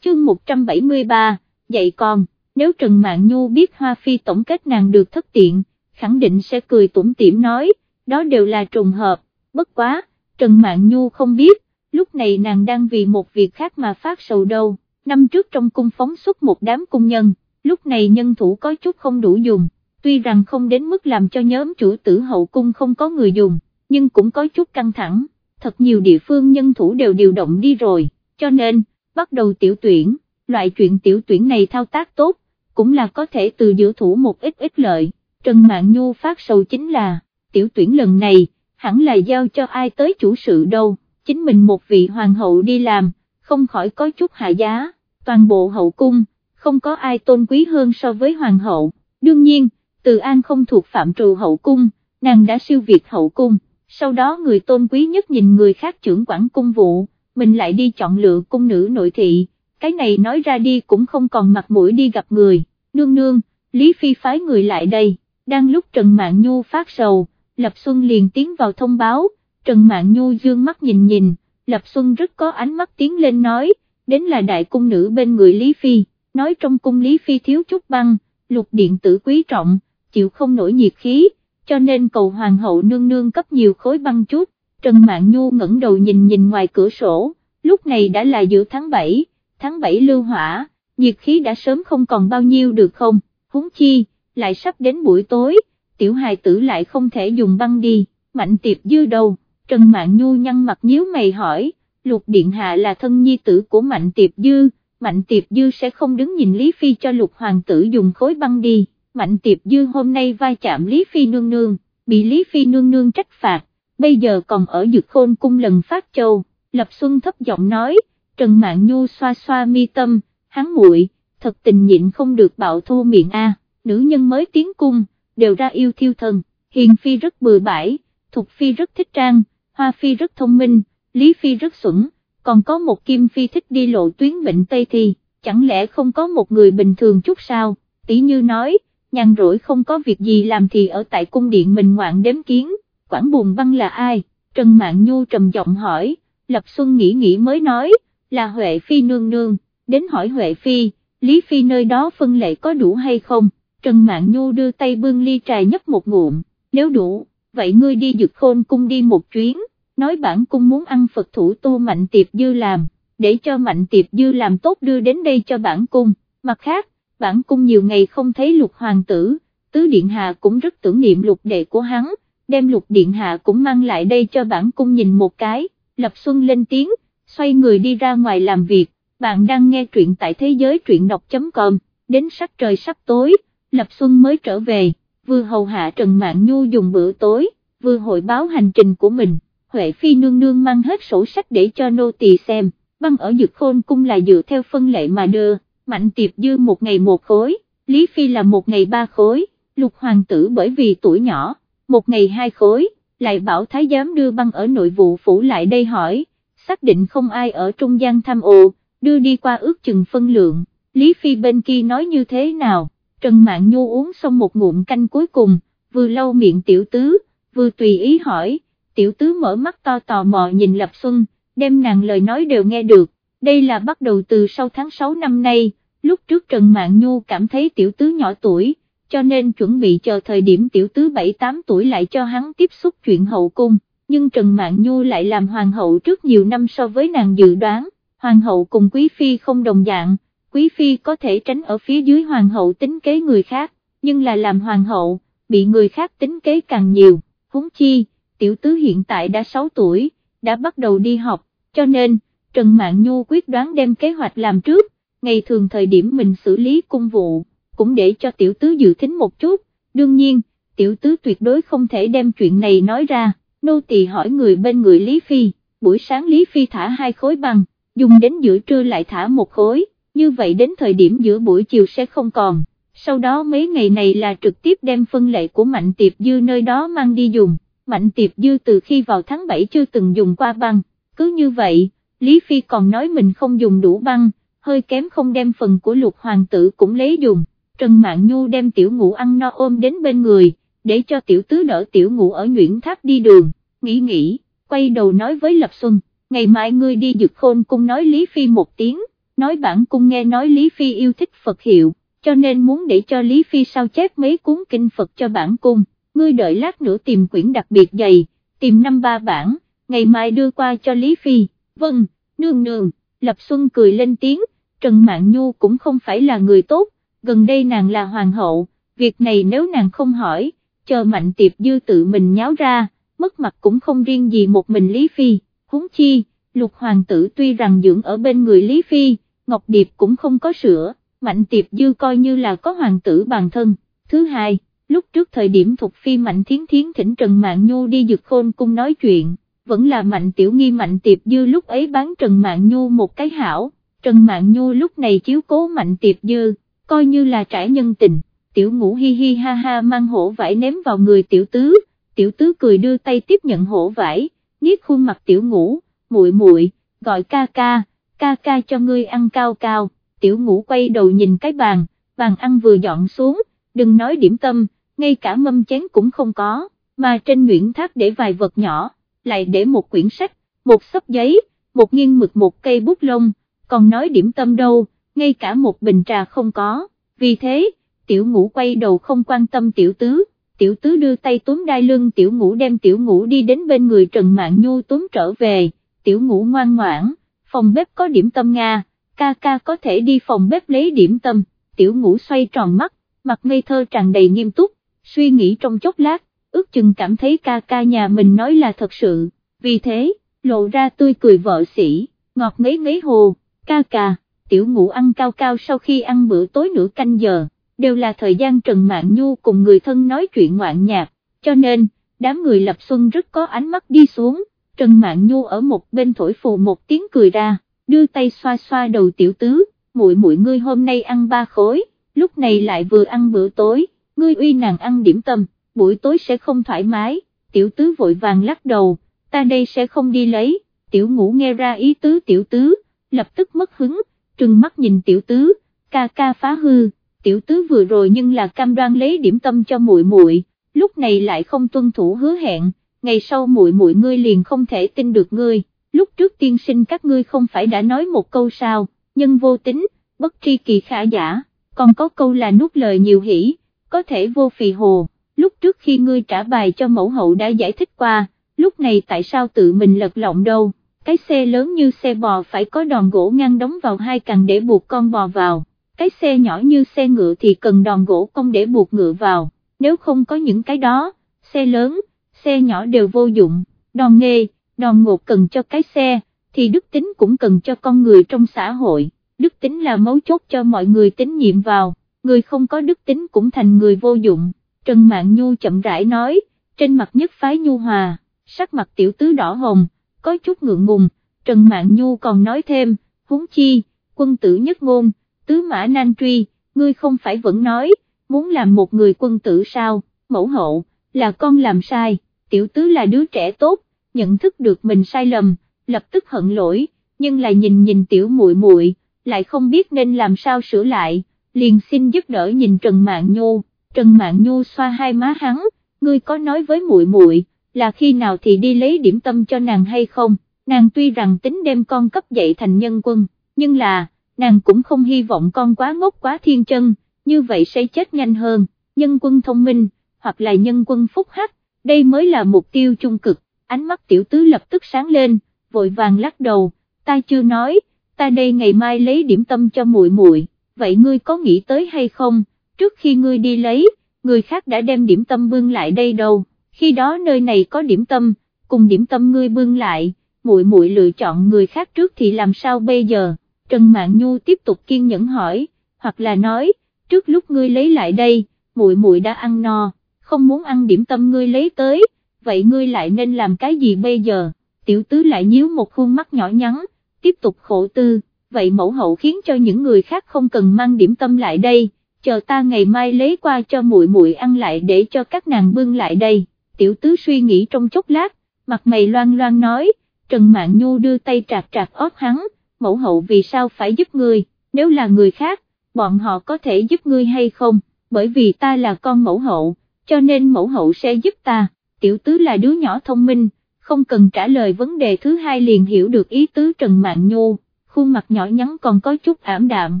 [SPEAKER 1] Chương 173, dạy con, nếu Trần mạng Nhu biết Hoa Phi tổng kết nàng được thất tiện, khẳng định sẽ cười tủm tỉm nói, đó đều là trùng hợp, bất quá, Trần Mạn Nhu không biết, lúc này nàng đang vì một việc khác mà phát sầu đâu, năm trước trong cung phóng xuất một đám cung nhân, lúc này nhân thủ có chút không đủ dùng, tuy rằng không đến mức làm cho nhóm chủ tử hậu cung không có người dùng, nhưng cũng có chút căng thẳng, thật nhiều địa phương nhân thủ đều điều động đi rồi, cho nên, bắt đầu tiểu tuyển, loại chuyện tiểu tuyển này thao tác tốt, cũng là có thể từ giữa thủ một ít ít lợi, Trần Mạn Nhu phát sầu chính là, tiểu tuyển lần này, hẳn là giao cho ai tới chủ sự đâu, chính mình một vị hoàng hậu đi làm, không khỏi có chút hạ giá, toàn bộ hậu cung, không có ai tôn quý hơn so với hoàng hậu, đương nhiên, từ an không thuộc phạm trù hậu cung, nàng đã siêu việt hậu cung, sau đó người tôn quý nhất nhìn người khác trưởng quản cung vụ, mình lại đi chọn lựa cung nữ nội thị, cái này nói ra đi cũng không còn mặt mũi đi gặp người, nương nương, Lý Phi phái người lại đây, đang lúc Trần mạng Nhu phát sầu, Lập Xuân liền tiến vào thông báo, Trần Mạn Nhu dương mắt nhìn nhìn, Lập Xuân rất có ánh mắt tiến lên nói, đến là đại cung nữ bên người Lý Phi, nói trong cung Lý Phi thiếu chút băng, lục điện tử quý trọng, chịu không nổi nhiệt khí, cho nên cầu hoàng hậu nương nương cấp nhiều khối băng chút, Trần Mạn Nhu ngẩng đầu nhìn nhìn ngoài cửa sổ, lúc này đã là giữa tháng 7, tháng 7 lưu hỏa, nhiệt khí đã sớm không còn bao nhiêu được không, huống chi, lại sắp đến buổi tối, tiểu hài tử lại không thể dùng băng đi, mạnh tiệp dư đâu, Trần Mạn Nhu nhăn mặt nhíu mày hỏi, lục điện hạ là thân nhi tử của mạnh tiệp dư, mạnh tiệp dư sẽ không đứng nhìn Lý Phi cho lục hoàng tử dùng khối băng đi, Mạnh Tiệp Dư hôm nay va chạm Lý Phi Nương Nương, bị Lý Phi Nương Nương trách phạt, bây giờ còn ở dược khôn cung lần phát châu, Lập Xuân thấp giọng nói, Trần Mạn Nhu xoa xoa mi tâm, hắn muội thật tình nhịn không được bạo thô miệng a, nữ nhân mới tiến cung, đều ra yêu thiêu thần, Hiền Phi rất bừa bãi, Thục Phi rất thích trang, Hoa Phi rất thông minh, Lý Phi rất xuẩn, còn có một Kim Phi thích đi lộ tuyến bệnh Tây thì, chẳng lẽ không có một người bình thường chút sao, tỷ như nói, nhàn rỗi không có việc gì làm thì ở tại cung điện mình ngoạn đếm kiến, quản buồn băng là ai, Trần Mạn Nhu trầm giọng hỏi, Lập Xuân nghĩ nghĩ mới nói, là Huệ Phi nương nương, đến hỏi Huệ Phi, Lý Phi nơi đó phân lệ có đủ hay không, Trần Mạn Nhu đưa tay bưng ly trà nhấp một ngụm, nếu đủ, vậy ngươi đi dực khôn cung đi một chuyến, nói bản cung muốn ăn Phật thủ tu Mạnh Tiệp Dư làm, để cho Mạnh Tiệp Dư làm tốt đưa đến đây cho bản cung, mặt khác, bản cung nhiều ngày không thấy lục hoàng tử, tứ điện hạ cũng rất tưởng niệm lục đệ của hắn, đem lục điện hạ cũng mang lại đây cho bản cung nhìn một cái, Lập Xuân lên tiếng, xoay người đi ra ngoài làm việc, bạn đang nghe truyện tại thế giới truyện đọc.com, đến sắc trời sắp tối, Lập Xuân mới trở về, vừa hầu hạ Trần Mạn Nhu dùng bữa tối, vừa hội báo hành trình của mình, Huệ Phi nương nương mang hết sổ sách để cho nô tỳ xem, băng ở dược khôn cung là dựa theo phân lệ mà đưa, mạnh tiệp dư một ngày một khối, Lý Phi là một ngày ba khối, lục hoàng tử bởi vì tuổi nhỏ, một ngày hai khối, lại bảo thái giám đưa băng ở nội vụ phủ lại đây hỏi, xác định không ai ở trung gian tham ô, đưa đi qua ước chừng phân lượng, Lý Phi bên kia nói như thế nào, Trần Mạn Nhu uống xong một ngụm canh cuối cùng, vừa lau miệng tiểu tứ, vừa tùy ý hỏi, tiểu tứ mở mắt to tò mò nhìn Lập Xuân, đem nàng lời nói đều nghe được, đây là bắt đầu từ sau tháng 6 năm nay, lúc trước Trần Mạn Nhu cảm thấy tiểu tứ nhỏ tuổi, cho nên chuẩn bị chờ thời điểm tiểu tứ 7-8 tuổi lại cho hắn tiếp xúc chuyện hậu cung, nhưng Trần Mạn Nhu lại làm hoàng hậu trước nhiều năm so với nàng dự đoán, hoàng hậu cùng quý phi không đồng dạng, quý phi có thể tránh ở phía dưới hoàng hậu tính kế người khác, nhưng là làm hoàng hậu, bị người khác tính kế càng nhiều, huống chi, tiểu tứ hiện tại đã 6 tuổi, đã bắt đầu đi học, cho nên, Trần Mạn Nhu quyết đoán đem kế hoạch làm trước, ngày thường thời điểm mình xử lý cung vụ, cũng để cho tiểu tứ dự thính một chút, đương nhiên, tiểu tứ tuyệt đối không thể đem chuyện này nói ra, nô tỳ hỏi người bên người Lý Phi, buổi sáng Lý Phi thả hai khối bằng, dùng đến giữa trưa lại thả một khối, như vậy đến thời điểm giữa buổi chiều sẽ không còn, sau đó mấy ngày này là trực tiếp đem phân lệ của Mạnh Tiệp Dư nơi đó mang đi dùng, Mạnh Tiệp Dư từ khi vào tháng 7 chưa từng dùng qua băng, cứ như vậy, Lý Phi còn nói mình không dùng đủ băng, hơi kém không đem phần của lục hoàng tử cũng lấy dùng, Trần Mạn Nhu đem tiểu ngũ ăn no ôm đến bên người, để cho tiểu tứ đỡ tiểu ngũ ở Nguyễn Tháp đi đường, nghĩ nghĩ, quay đầu nói với Lập Xuân, ngày mai ngươi đi dực khôn cung nói Lý Phi một tiếng, nói bản cung nghe nói Lý Phi yêu thích Phật hiệu, cho nên muốn để cho Lý Phi sao chép mấy cuốn kinh Phật cho bản cung, ngươi đợi lát nữa tìm quyển đặc biệt dày, tìm năm ba bản, ngày mai đưa qua cho Lý Phi, vâng, nương nương, Lập Xuân cười lên tiếng, Trần mạng Nhu cũng không phải là người tốt, gần đây nàng là hoàng hậu, việc này nếu nàng không hỏi, chờ mạnh tiệp dư tự mình nháo ra, mất mặt cũng không riêng gì một mình Lý Phi, huống chi, lục hoàng tử tuy rằng dưỡng ở bên người Lý Phi, Ngọc Điệp cũng không có sữa, mạnh tiệp dư coi như là có hoàng tử bàn thân, thứ hai, lúc trước thời điểm thuộc phi mạnh thiến thiến thỉnh Trần Mạn Nhu đi dược khôn cung nói chuyện, vẫn là mạnh tiểu nghi mạnh tiệp dư lúc ấy bán Trần Mạn Nhu một cái hảo, Trần Mạn Nhu lúc này chiếu cố mạnh tiệp dư, coi như là trải nhân tình, tiểu ngũ hi hi ha ha mang hổ vải ném vào người tiểu tứ, tiểu tứ cười đưa tay tiếp nhận hổ vải, niết khuôn mặt tiểu ngũ, muội muội, gọi ca ca, ca ca cho ngươi ăn cao cao, tiểu ngũ quay đầu nhìn cái bàn, bàn ăn vừa dọn xuống, đừng nói điểm tâm, ngay cả mâm chén cũng không có, mà trên nguyễn tháp để vài vật nhỏ, lại để một quyển sách, một xấp giấy, một nghiêng mực một cây bút lông, còn nói điểm tâm đâu, ngay cả một bình trà không có, vì thế, tiểu ngũ quay đầu không quan tâm tiểu tứ, tiểu tứ đưa tay túm đai lưng tiểu ngũ đem tiểu ngũ đi đến bên người Trần Mạn Nhu túm trở về, tiểu ngũ ngoan ngoãn, phòng bếp có điểm tâm Nga, ca ca có thể đi phòng bếp lấy điểm tâm, tiểu ngũ xoay tròn mắt, mặt ngây thơ tràn đầy nghiêm túc, suy nghĩ trong chốc lát, ước chừng cảm thấy ca ca nhà mình nói là thật sự, vì thế, lộ ra tươi cười vợ sĩ, ngọt ngấy ngấy hồ, ca ca, tiểu ngũ ăn cao cao sau khi ăn bữa tối nửa canh giờ, đều là thời gian Trần Mạn Nhu cùng người thân nói chuyện ngoạn nhạc, cho nên, đám người Lập Xuân rất có ánh mắt đi xuống, Trần Mạn Nhu ở một bên thổi phù một tiếng cười ra, đưa tay xoa xoa đầu tiểu tứ, muội muội ngươi hôm nay ăn ba khối, lúc này lại vừa ăn bữa tối, ngươi uy nàng ăn điểm tâm, buổi tối sẽ không thoải mái, tiểu tứ vội vàng lắc đầu, ta đây sẽ không đi lấy, tiểu ngũ nghe ra ý tứ tiểu tứ, lập tức mất hứng, trừng mắt nhìn tiểu tứ, ca ca phá hư, tiểu tứ vừa rồi nhưng là cam đoan lấy điểm tâm cho muội muội, lúc này lại không tuân thủ hứa hẹn, ngày sau muội muội ngươi liền không thể tin được ngươi, lúc trước tiên sinh các ngươi không phải đã nói một câu sao, nhân vô tính, bất tri kỳ khả giả, còn có câu là nuốt lời nhiều hỉ, có thể vô phì hồ, lúc trước khi ngươi trả bài cho mẫu hậu đã giải thích qua, lúc này tại sao tự mình lật lọng đâu, cái xe lớn như xe bò phải có đòn gỗ ngăn đóng vào hai càng để buộc con bò vào, cái xe nhỏ như xe ngựa thì cần đòn gỗ công để buộc ngựa vào, nếu không có những cái đó, xe lớn, xe nhỏ đều vô dụng, đòn nghề, đòn ngột cần cho cái xe, thì đức tính cũng cần cho con người trong xã hội, đức tính là mấu chốt cho mọi người tín nhiệm vào, người không có đức tính cũng thành người vô dụng, Trần Mạn Nhu chậm rãi nói, trên mặt nhất phái nhu hòa, sắc mặt tiểu tứ đỏ hồng, có chút ngượng ngùng, Trần Mạn Nhu còn nói thêm, huống chi, quân tử nhất ngôn, tứ mã nan truy, ngươi không phải vẫn nói, muốn làm một người quân tử sao, mẫu hậu, là con làm sai, tiểu tứ là đứa trẻ tốt, nhận thức được mình sai lầm, lập tức hận lỗi, nhưng lại nhìn nhìn tiểu muội muội, lại không biết nên làm sao sửa lại, liền xin giúp đỡ nhìn Trần Mạn Nhu, Trần Mạn Nhu xoa hai má hắn, ngươi có nói với muội muội là khi nào thì đi lấy điểm tâm cho nàng hay không, nàng tuy rằng tính đem con cấp dậy thành nhân quân, nhưng là, nàng cũng không hy vọng con quá ngốc quá thiên chân, như vậy sẽ chết nhanh hơn, nhân quân thông minh, hoặc là nhân quân phúc hắc, đây mới là mục tiêu trung cực, ánh mắt tiểu tứ lập tức sáng lên, vội vàng lắc đầu, ta chưa nói, ta đây ngày mai lấy điểm tâm cho muội muội, vậy ngươi có nghĩ tới hay không, trước khi ngươi đi lấy, người khác đã đem điểm tâm bưng lại đây đâu, khi đó nơi này có điểm tâm, cùng điểm tâm ngươi bưng lại, muội muội lựa chọn người khác trước thì làm sao bây giờ, Trần Mạn Nhu tiếp tục kiên nhẫn hỏi, hoặc là nói, trước lúc ngươi lấy lại đây, muội muội đã ăn no, không muốn ăn điểm tâm ngươi lấy tới, vậy ngươi lại nên làm cái gì bây giờ, tiểu tứ lại nhíu một khuôn mắt nhỏ nhắn, tiếp tục khổ tư, vậy mẫu hậu khiến cho những người khác không cần mang điểm tâm lại đây, chờ ta ngày mai lấy qua cho muội muội ăn lại để cho các nàng bưng lại đây, tiểu tứ suy nghĩ trong chốc lát, mặt mày loan loan nói, Trần Mạn Nhu đưa tay trạc trạc ót hắn, mẫu hậu vì sao phải giúp ngươi, nếu là người khác, bọn họ có thể giúp ngươi hay không, bởi vì ta là con mẫu hậu, cho nên mẫu hậu sẽ giúp ta, tiểu tứ là đứa nhỏ thông minh, không cần trả lời vấn đề thứ hai liền hiểu được ý tứ Trần Mạn Nhu, khuôn mặt nhỏ nhắn còn có chút ảm đạm,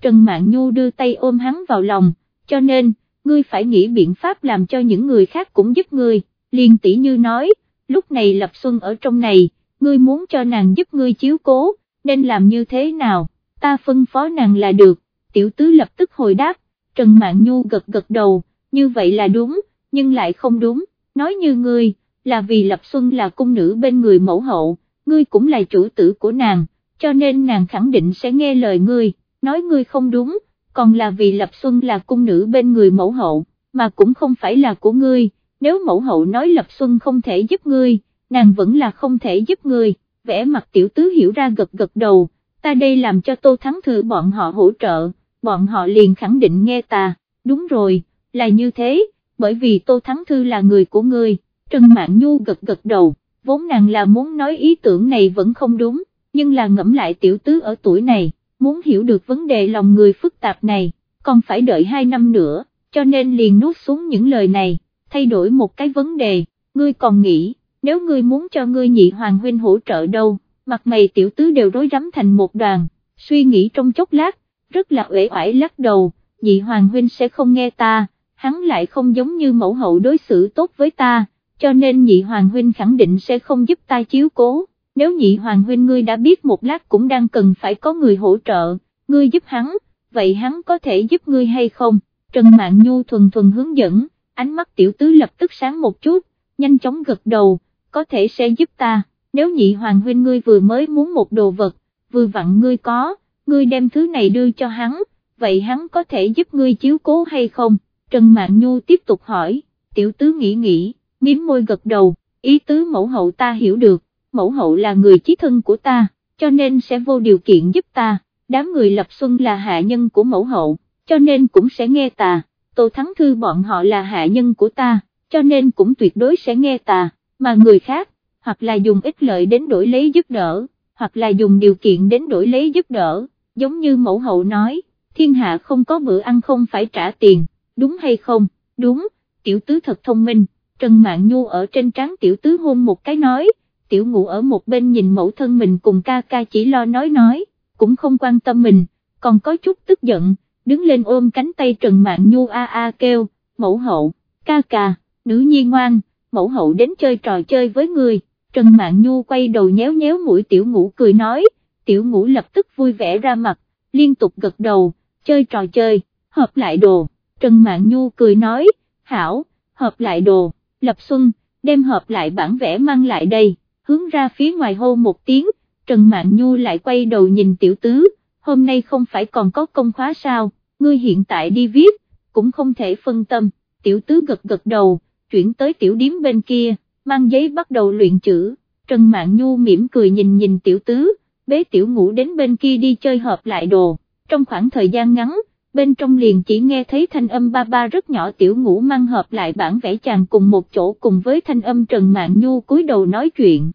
[SPEAKER 1] Trần Mạn Nhu đưa tay ôm hắn vào lòng, cho nên, ngươi phải nghĩ biện pháp làm cho những người khác cũng giúp ngươi, liền tỷ như nói, lúc này Lập Xuân ở trong này, ngươi muốn cho nàng giúp ngươi chiếu cố, nên làm như thế nào, ta phân phó nàng là được, tiểu tứ lập tức hồi đáp, Trần Mạn Nhu gật gật đầu, như vậy là đúng, nhưng lại không đúng, nói như ngươi, là vì Lập Xuân là cung nữ bên người mẫu hậu, ngươi cũng là chủ tử của nàng, cho nên nàng khẳng định sẽ nghe lời ngươi, nói ngươi không đúng, còn là vì Lập Xuân là cung nữ bên người mẫu hậu, mà cũng không phải là của ngươi, nếu mẫu hậu nói Lập Xuân không thể giúp ngươi, nàng vẫn là không thể giúp ngươi, vẽ mặt tiểu tứ hiểu ra gật gật đầu, ta đây làm cho Tô Thắng Thư bọn họ hỗ trợ, bọn họ liền khẳng định nghe ta, đúng rồi, là như thế, bởi vì Tô Thắng Thư là người của ngươi, Trần Mạn Nhu gật gật đầu, vốn nàng là muốn nói ý tưởng này vẫn không đúng, nhưng là ngẫm lại tiểu tứ ở tuổi này, muốn hiểu được vấn đề lòng người phức tạp này, còn phải đợi hai năm nữa, cho nên liền nuốt xuống những lời này, thay đổi một cái vấn đề, ngươi còn nghĩ, nếu ngươi muốn cho ngươi nhị hoàng huynh hỗ trợ đâu, mặt mày tiểu tứ đều rối rắm thành một đoàn, suy nghĩ trong chốc lát, rất là uể oải lắc đầu, nhị hoàng huynh sẽ không nghe ta, hắn lại không giống như mẫu hậu đối xử tốt với ta, cho nên nhị hoàng huynh khẳng định sẽ không giúp ta chiếu cố, nếu nhị hoàng huynh ngươi đã biết một lát cũng đang cần phải có người hỗ trợ, ngươi giúp hắn, vậy hắn có thể giúp ngươi hay không, Trần mạng Nhu thuần thuần hướng dẫn, ánh mắt tiểu tứ lập tức sáng một chút, nhanh chóng gật đầu, có thể sẽ giúp ta, nếu nhị hoàng huynh ngươi vừa mới muốn một đồ vật, vừa vặn ngươi có, ngươi đem thứ này đưa cho hắn, vậy hắn có thể giúp ngươi chiếu cố hay không, Trần Mạn Nhu tiếp tục hỏi, tiểu tứ nghĩ nghĩ, miếm môi gật đầu, ý tứ mẫu hậu ta hiểu được, mẫu hậu là người chí thân của ta, cho nên sẽ vô điều kiện giúp ta, đám người lập xuân là hạ nhân của mẫu hậu, cho nên cũng sẽ nghe ta, Tô Thắng Thư bọn họ là hạ nhân của ta, cho nên cũng tuyệt đối sẽ nghe ta, mà người khác, hoặc là dùng ích lợi đến đổi lấy giúp đỡ, hoặc là dùng điều kiện đến đổi lấy giúp đỡ, giống như mẫu hậu nói, thiên hạ không có bữa ăn không phải trả tiền, đúng hay không, đúng, tiểu tứ thật thông minh, Trần Mạn Nhu ở trên trán tiểu tứ hôn một cái nói, tiểu ngũ ở một bên nhìn mẫu thân mình cùng ca ca chỉ lo nói nói, cũng không quan tâm mình, còn có chút tức giận, đứng lên ôm cánh tay Trần Mạn Nhu a a kêu, mẫu hậu, ca ca, nữ nhi ngoan, mẫu hậu đến chơi trò chơi với người, Trần Mạn Nhu quay đầu nhéo nhéo mũi tiểu ngũ cười nói, tiểu ngũ lập tức vui vẻ ra mặt, liên tục gật đầu, chơi trò chơi, hợp lại đồ, Trần Mạn Nhu cười nói, hảo, hợp lại đồ, Lập Xuân, đem hợp lại bản vẽ mang lại đây, hướng ra phía ngoài hô một tiếng, Trần Mạn Nhu lại quay đầu nhìn tiểu tứ, hôm nay không phải còn có công khóa sao, ngươi hiện tại đi viết, cũng không thể phân tâm, tiểu tứ gật gật đầu, chuyển tới tiểu điếm bên kia, mang giấy bắt đầu luyện chữ, Trần Mạn Nhu mỉm cười nhìn nhìn tiểu tứ, bế tiểu ngủ đến bên kia đi chơi hợp lại đồ, trong khoảng thời gian ngắn, bên trong liền chỉ nghe thấy thanh âm ba ba rất nhỏ tiểu ngủ mang hợp lại bản vẽ chàng cùng một chỗ cùng với thanh âm Trần mạng Nhu cúi đầu nói chuyện.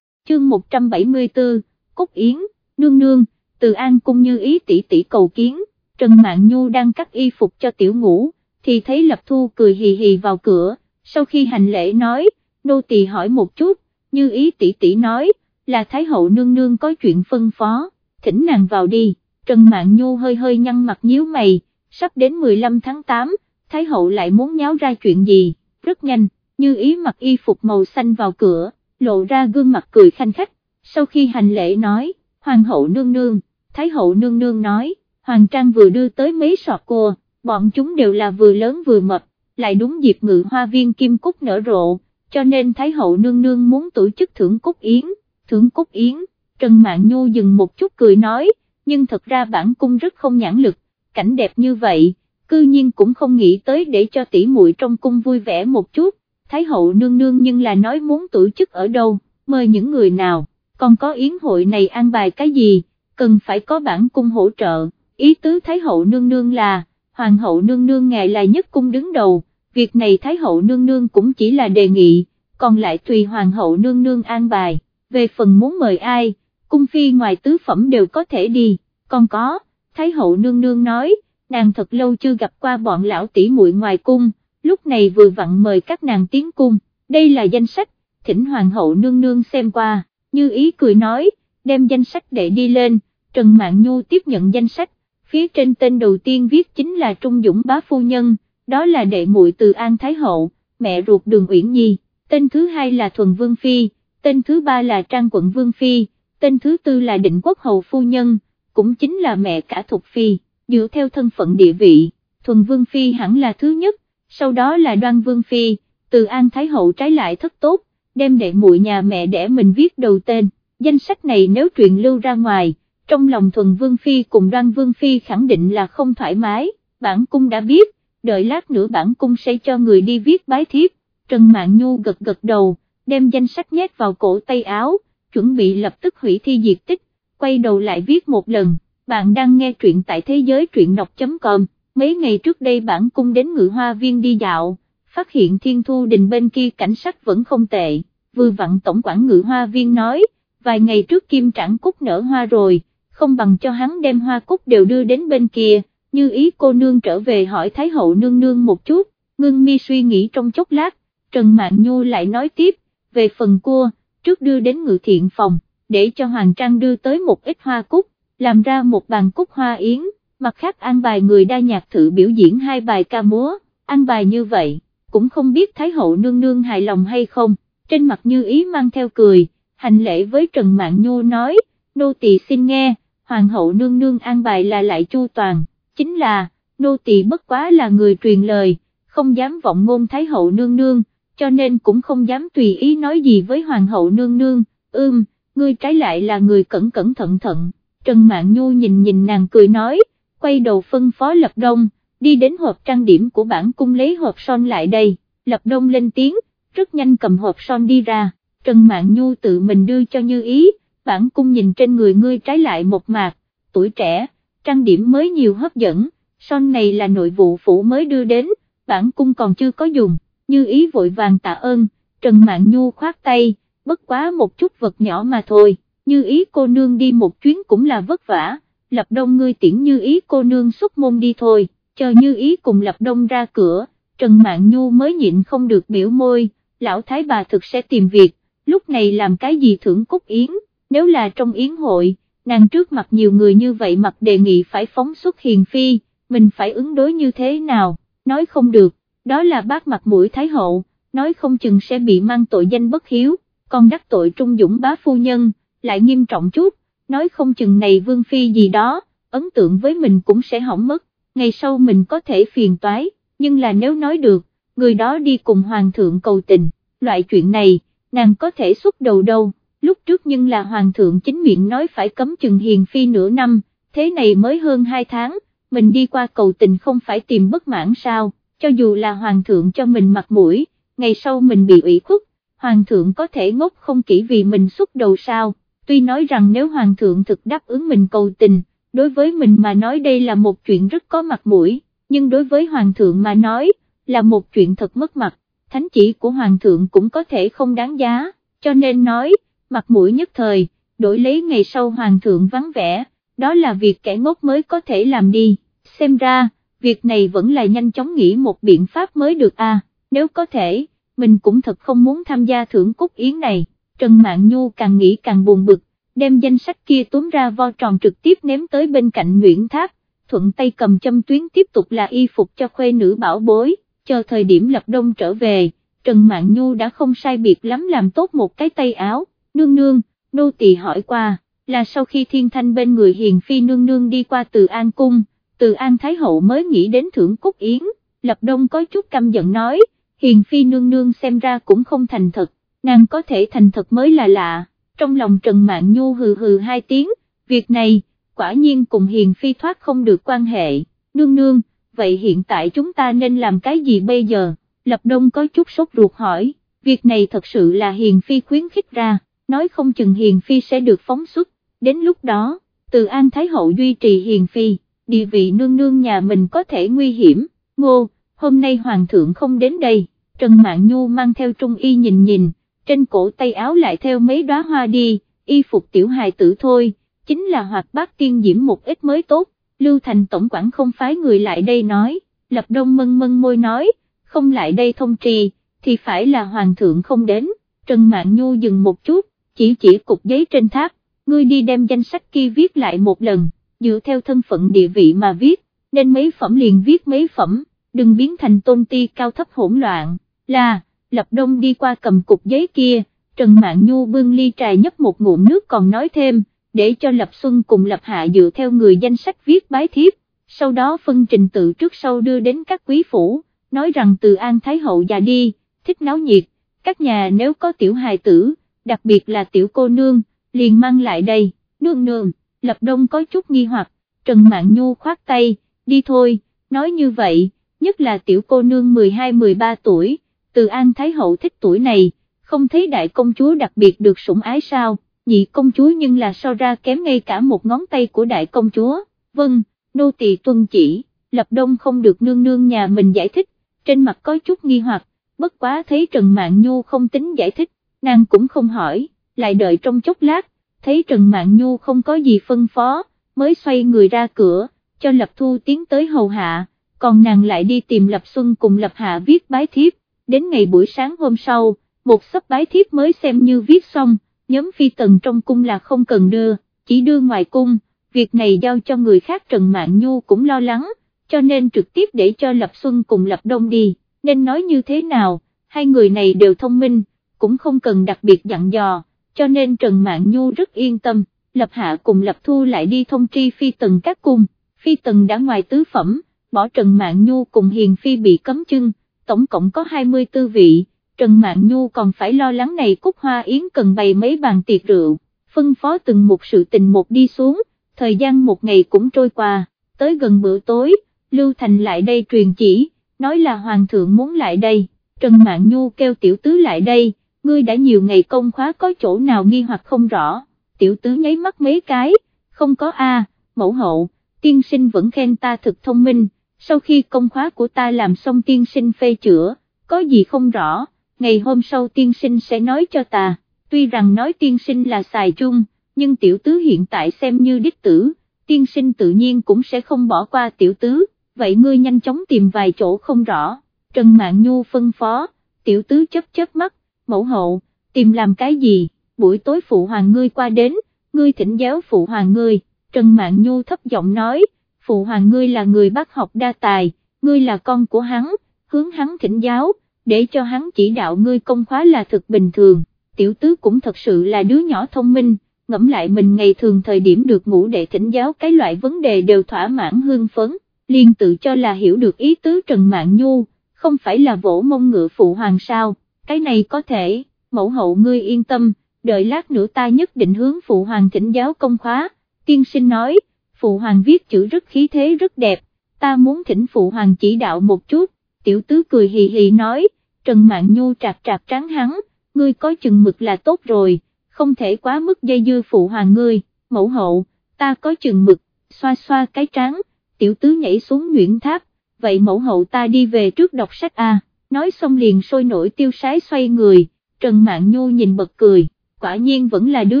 [SPEAKER 1] Chương 174, Cúc Yến, Nương Nương, từ An cũng như ý tỷ tỷ cầu kiến, Trần mạng Nhu đang cắt y phục cho tiểu ngủ, thì thấy Lập Thu cười hì hì vào cửa, sau khi hành lễ nói, nô tỳ hỏi một chút, như ý tỷ tỷ nói, là Thái hậu nương nương có chuyện phân phó, thỉnh nàng vào đi, Trần Mạn Nhu hơi hơi nhăn mặt nhíu mày, sắp đến 15 tháng 8, Thái hậu lại muốn nháo ra chuyện gì, rất nhanh, như ý mặc y phục màu xanh vào cửa, lộ ra gương mặt cười khanh khách, sau khi hành lễ nói, Hoàng hậu nương nương, Thái hậu nương nương nói, Hoàng Trang vừa đưa tới mấy sọt cua, bọn chúng đều là vừa lớn vừa mập, lại đúng dịp ngự hoa viên kim cúc nở rộ, cho nên Thái hậu nương nương muốn tổ chức thưởng cúc yến, thưởng cúc yến, Trần Mạn Nhu dừng một chút cười nói, nhưng thật ra bản cung rất không nhãn lực, cảnh đẹp như vậy, cư nhiên cũng không nghĩ tới để cho tỷ muội trong cung vui vẻ một chút, Thái hậu nương nương nhưng là nói muốn tổ chức ở đâu, mời những người nào, còn có yến hội này an bài cái gì, cần phải có bản cung hỗ trợ, ý tứ Thái hậu nương nương là, Hoàng hậu nương nương ngài là nhất cung đứng đầu, việc này Thái hậu nương nương cũng chỉ là đề nghị, còn lại tùy Hoàng hậu nương nương an bài, về phần muốn mời ai, cung phi ngoài tứ phẩm đều có thể đi, còn có, Thái hậu nương nương nói, nàng thật lâu chưa gặp qua bọn lão tỷ muội ngoài cung, lúc này vừa vặn mời các nàng tiến cung, đây là danh sách, thỉnh hoàng hậu nương nương xem qua, như ý cười nói, đem danh sách để đi lên, Trần Mạn Nhu tiếp nhận danh sách, phía trên tên đầu tiên viết chính là Trung Dũng bá phu nhân, đó là đệ muội từ An Thái hậu, mẹ ruột đường Uyển Nhi, tên thứ hai là Thuần Vương Phi, tên thứ ba là Trang Quận Vương Phi, tên thứ tư là Định Quốc Hầu Phu Nhân, cũng chính là mẹ cả Thục Phi, dựa theo thân phận địa vị, Thuần Vương Phi hẳn là thứ nhất, sau đó là Đoan Vương Phi, từ An Thái Hậu trái lại thất tốt, đem đệ muội nhà mẹ để mình viết đầu tên, danh sách này nếu truyền lưu ra ngoài, trong lòng Thuần Vương Phi cùng Đoan Vương Phi khẳng định là không thoải mái, bản cung đã biết, đợi lát nữa bản cung sẽ cho người đi viết bái thiếp, Trần Mạn Nhu gật gật đầu, đem danh sách nhét vào cổ tay áo, chuẩn bị lập tức hủy thi diệt tích, quay đầu lại viết một lần, bạn đang nghe truyện tại thế giới truyện đọc.com, mấy ngày trước đây bản cung đến ngự hoa viên đi dạo, phát hiện thiên thu đình bên kia cảnh sát vẫn không tệ, vừa vặn tổng quản ngự hoa viên nói, vài ngày trước kim trảng cúc nở hoa rồi, không bằng cho hắn đem hoa cúc đều đưa đến bên kia, như ý cô nương trở về hỏi Thái hậu nương nương một chút, ngưng mi suy nghĩ trong chốc lát, Trần Mạn Nhu lại nói tiếp, về phần cua, trước đưa đến ngự thiện phòng, để cho Hoàng Trang đưa tới một ít hoa cúc, làm ra một bàn cúc hoa yến, mặt khác an bài người đa nhạc thử biểu diễn hai bài ca múa, an bài như vậy, cũng không biết Thái hậu nương nương hài lòng hay không, trên mặt như ý mang theo cười, hành lễ với Trần Mạn Nhu nói, nô tỳ xin nghe, Hoàng hậu nương nương an bài là lại chu toàn, chính là, nô tỳ bất quá là người truyền lời, không dám vọng ngôn Thái hậu nương nương, cho nên cũng không dám tùy ý nói gì với Hoàng hậu nương nương, ưm, ngươi trái lại là người cẩn cẩn thận thận, Trần Mạn Nhu nhìn nhìn nàng cười nói, quay đầu phân phó Lập Đông, đi đến hộp trang điểm của bản cung lấy hộp son lại đây, Lập Đông lên tiếng, rất nhanh cầm hộp son đi ra, Trần Mạn Nhu tự mình đưa cho Như Ý, bản cung nhìn trên người ngươi trái lại một mạc, tuổi trẻ, trang điểm mới nhiều hấp dẫn, son này là nội vụ phủ mới đưa đến, bản cung còn chưa có dùng, Như Ý vội vàng tạ ơn, Trần Mạn Nhu khoát tay, bất quá một chút vật nhỏ mà thôi, Như Ý cô nương đi một chuyến cũng là vất vả, Lập Đông ngươi tiễn Như Ý cô nương xuất môn đi thôi, chờ Như Ý cùng Lập Đông ra cửa, Trần mạng Nhu mới nhịn không được biểu môi, lão thái bà thực sẽ tìm việc, lúc này làm cái gì thưởng cúc yến, nếu là trong yến hội, nàng trước mặt nhiều người như vậy mặc đề nghị phải phóng xuất hiền phi, mình phải ứng đối như thế nào, nói không được, đó là bác mặt mũi thái hậu, nói không chừng sẽ bị mang tội danh bất hiếu, còn đắc tội trung dũng bá phu nhân, lại nghiêm trọng chút, nói không chừng này vương phi gì đó, ấn tượng với mình cũng sẽ hỏng mất, ngày sau mình có thể phiền toái, nhưng là nếu nói được, người đó đi cùng hoàng thượng cầu tình, loại chuyện này, nàng có thể xuất đầu đâu, lúc trước nhưng là hoàng thượng chính miệng nói phải cấm chừng hiền phi nửa năm, thế này mới hơn hai tháng, mình đi qua cầu tình không phải tìm bất mãn sao, cho dù là hoàng thượng cho mình mặt mũi, ngày sau mình bị ủy khuất, hoàng thượng có thể ngốc không kỹ vì mình xuất đầu sao, tuy nói rằng nếu hoàng thượng thực đáp ứng mình cầu tình, đối với mình mà nói đây là một chuyện rất có mặt mũi, nhưng đối với hoàng thượng mà nói, là một chuyện thật mất mặt, thánh chỉ của hoàng thượng cũng có thể không đáng giá, cho nên nói, mặt mũi nhất thời, đổi lấy ngày sau hoàng thượng vắng vẻ, đó là việc kẻ ngốc mới có thể làm đi, xem ra, việc này vẫn là nhanh chóng nghĩ một biện pháp mới được à, nếu có thể, mình cũng thật không muốn tham gia thưởng cúc yến này, Trần Mạn Nhu càng nghĩ càng buồn bực, đem danh sách kia túm ra vo tròn trực tiếp ném tới bên cạnh Nguyễn Tháp, thuận tay cầm châm tuyến tiếp tục là y phục cho khuê nữ bảo bối, chờ thời điểm lập đông trở về, Trần Mạn Nhu đã không sai biệt lắm làm tốt một cái tay áo, nương nương, nô tỳ hỏi qua, là sau khi thiên thanh bên người hiền phi nương nương đi qua từ An Cung, từ An Thái Hậu mới nghĩ đến thưởng cúc yến, lập đông có chút căm giận nói, hiền phi nương nương xem ra cũng không thành thật, nàng có thể thành thật mới là lạ, trong lòng Trần Mạn Nhu hừ hừ hai tiếng, việc này, quả nhiên cùng hiền phi thoát không được quan hệ, nương nương, vậy hiện tại chúng ta nên làm cái gì bây giờ, Lập Đông có chút sốt ruột hỏi, việc này thật sự là hiền phi khuyến khích ra, nói không chừng hiền phi sẽ được phóng xuất, đến lúc đó, từ An Thái Hậu duy trì hiền phi, địa vị nương nương nhà mình có thể nguy hiểm, ngô, hôm nay Hoàng thượng không đến đây, Trần Mạn Nhu mang theo trung y nhìn nhìn, trên cổ tay áo lại theo mấy đóa hoa đi, y phục tiểu hài tử thôi, chính là hoạt bát tiên diễm một ít mới tốt, Lưu Thành Tổng quản không phái người lại đây nói, Lập Đông mân mân môi nói, không lại đây thông trì, thì phải là Hoàng thượng không đến, Trần Mạn Nhu dừng một chút, chỉ chỉ cục giấy trên tháp, ngươi đi đem danh sách kia viết lại một lần, dựa theo thân phận địa vị mà viết, nên mấy phẩm liền viết mấy phẩm, đừng biến thành tôn ti cao thấp hỗn loạn, là, Lập Đông đi qua cầm cục giấy kia, Trần Mạn Nhu bưng ly trà nhấp một ngụm nước còn nói thêm, để cho Lập Xuân cùng Lập Hạ dựa theo người danh sách viết bái thiếp, sau đó phân trình tự trước sau đưa đến các quý phủ, nói rằng từ An Thái Hậu già đi, thích náo nhiệt, các nhà nếu có tiểu hài tử, đặc biệt là tiểu cô nương, liền mang lại đây, nương nương, Lập Đông có chút nghi hoặc, Trần Mạn Nhu khoát tay, đi thôi, nói như vậy, nhất là tiểu cô nương 12-13 tuổi, từ An Thái Hậu thích tuổi này, không thấy đại công chúa đặc biệt được sủng ái sao, nhị công chúa nhưng là so ra kém ngay cả một ngón tay của đại công chúa, vâng, nô tỳ tuân chỉ, Lập Đông không được nương nương nhà mình giải thích, trên mặt có chút nghi hoặc, bất quá thấy Trần Mạn Nhu không tính giải thích, nàng cũng không hỏi, lại đợi trong chốc lát, thấy Trần Mạn Nhu không có gì phân phó, mới xoay người ra cửa, cho Lập Thu tiến tới hầu hạ, còn nàng lại đi tìm Lập Xuân cùng Lập Hạ viết bái thiếp, đến ngày buổi sáng hôm sau, một sấp bái thiếp mới xem như viết xong, nhóm phi tần trong cung là không cần đưa, chỉ đưa ngoài cung, việc này giao cho người khác Trần mạng Nhu cũng lo lắng, cho nên trực tiếp để cho Lập Xuân cùng Lập Đông đi, nên nói như thế nào, hai người này đều thông minh, cũng không cần đặc biệt dặn dò, cho nên Trần mạng Nhu rất yên tâm, Lập Hạ cùng Lập Thu lại đi thông tri phi tần các cung, phi tần đã ngoài tứ phẩm, bỏ Trần Mạn Nhu cùng Hiền Phi bị cấm chân, tổng cộng có 24 vị, Trần Mạn Nhu còn phải lo lắng này Cúc Hoa Yến cần bày mấy bàn tiệc rượu, phân phó từng một sự tình một đi xuống, thời gian một ngày cũng trôi qua. Tới gần bữa tối, Lưu Thành lại đây truyền chỉ, nói là Hoàng thượng muốn lại đây, Trần Mạn Nhu kêu tiểu tứ lại đây, ngươi đã nhiều ngày công khóa có chỗ nào nghi hoặc không rõ, tiểu tứ nháy mắt mấy cái, không có a, mẫu hậu, tiên sinh vẫn khen ta thực thông minh, sau khi công khóa của ta làm xong tiên sinh phê chữa, có gì không rõ, ngày hôm sau tiên sinh sẽ nói cho ta, tuy rằng nói tiên sinh là xài chung, nhưng tiểu tứ hiện tại xem như đích tử, tiên sinh tự nhiên cũng sẽ không bỏ qua tiểu tứ, vậy ngươi nhanh chóng tìm vài chỗ không rõ, Trần mạng Nhu phân phó, tiểu tứ chấp chớp mắt, mẫu hậu, tìm làm cái gì, buổi tối phụ hoàng ngươi qua đến, ngươi thỉnh giáo phụ hoàng ngươi, Trần mạng Nhu thấp giọng nói, phụ hoàng ngươi là người bác học đa tài, ngươi là con của hắn, hướng hắn thỉnh giáo, để cho hắn chỉ đạo ngươi công khóa là thực bình thường, tiểu tứ cũng thật sự là đứa nhỏ thông minh, ngẫm lại mình ngày thường thời điểm được ngủ để thỉnh giáo cái loại vấn đề đều thỏa mãn hương phấn, liền tự cho là hiểu được ý tứ Trần mạng Nhu, không phải là vỗ mông ngựa phụ hoàng sao, cái này có thể, mẫu hậu ngươi yên tâm, đợi lát nữa ta nhất định hướng phụ hoàng thỉnh giáo công khóa, tiên sinh nói, phụ hoàng viết chữ rất khí thế rất đẹp, ta muốn thỉnh phụ hoàng chỉ đạo một chút, tiểu tứ cười hì hì nói, Trần Mạn Nhu trạc trạc trắng hắn, ngươi có chừng mực là tốt rồi, không thể quá mức dây dưa phụ hoàng ngươi, mẫu hậu, ta có chừng mực, xoa xoa cái trắng, tiểu tứ nhảy xuống nhuyễn tháp, vậy mẫu hậu ta đi về trước đọc sách a. nói xong liền sôi nổi tiêu sái xoay người, Trần Mạn Nhu nhìn bật cười, quả nhiên vẫn là đứa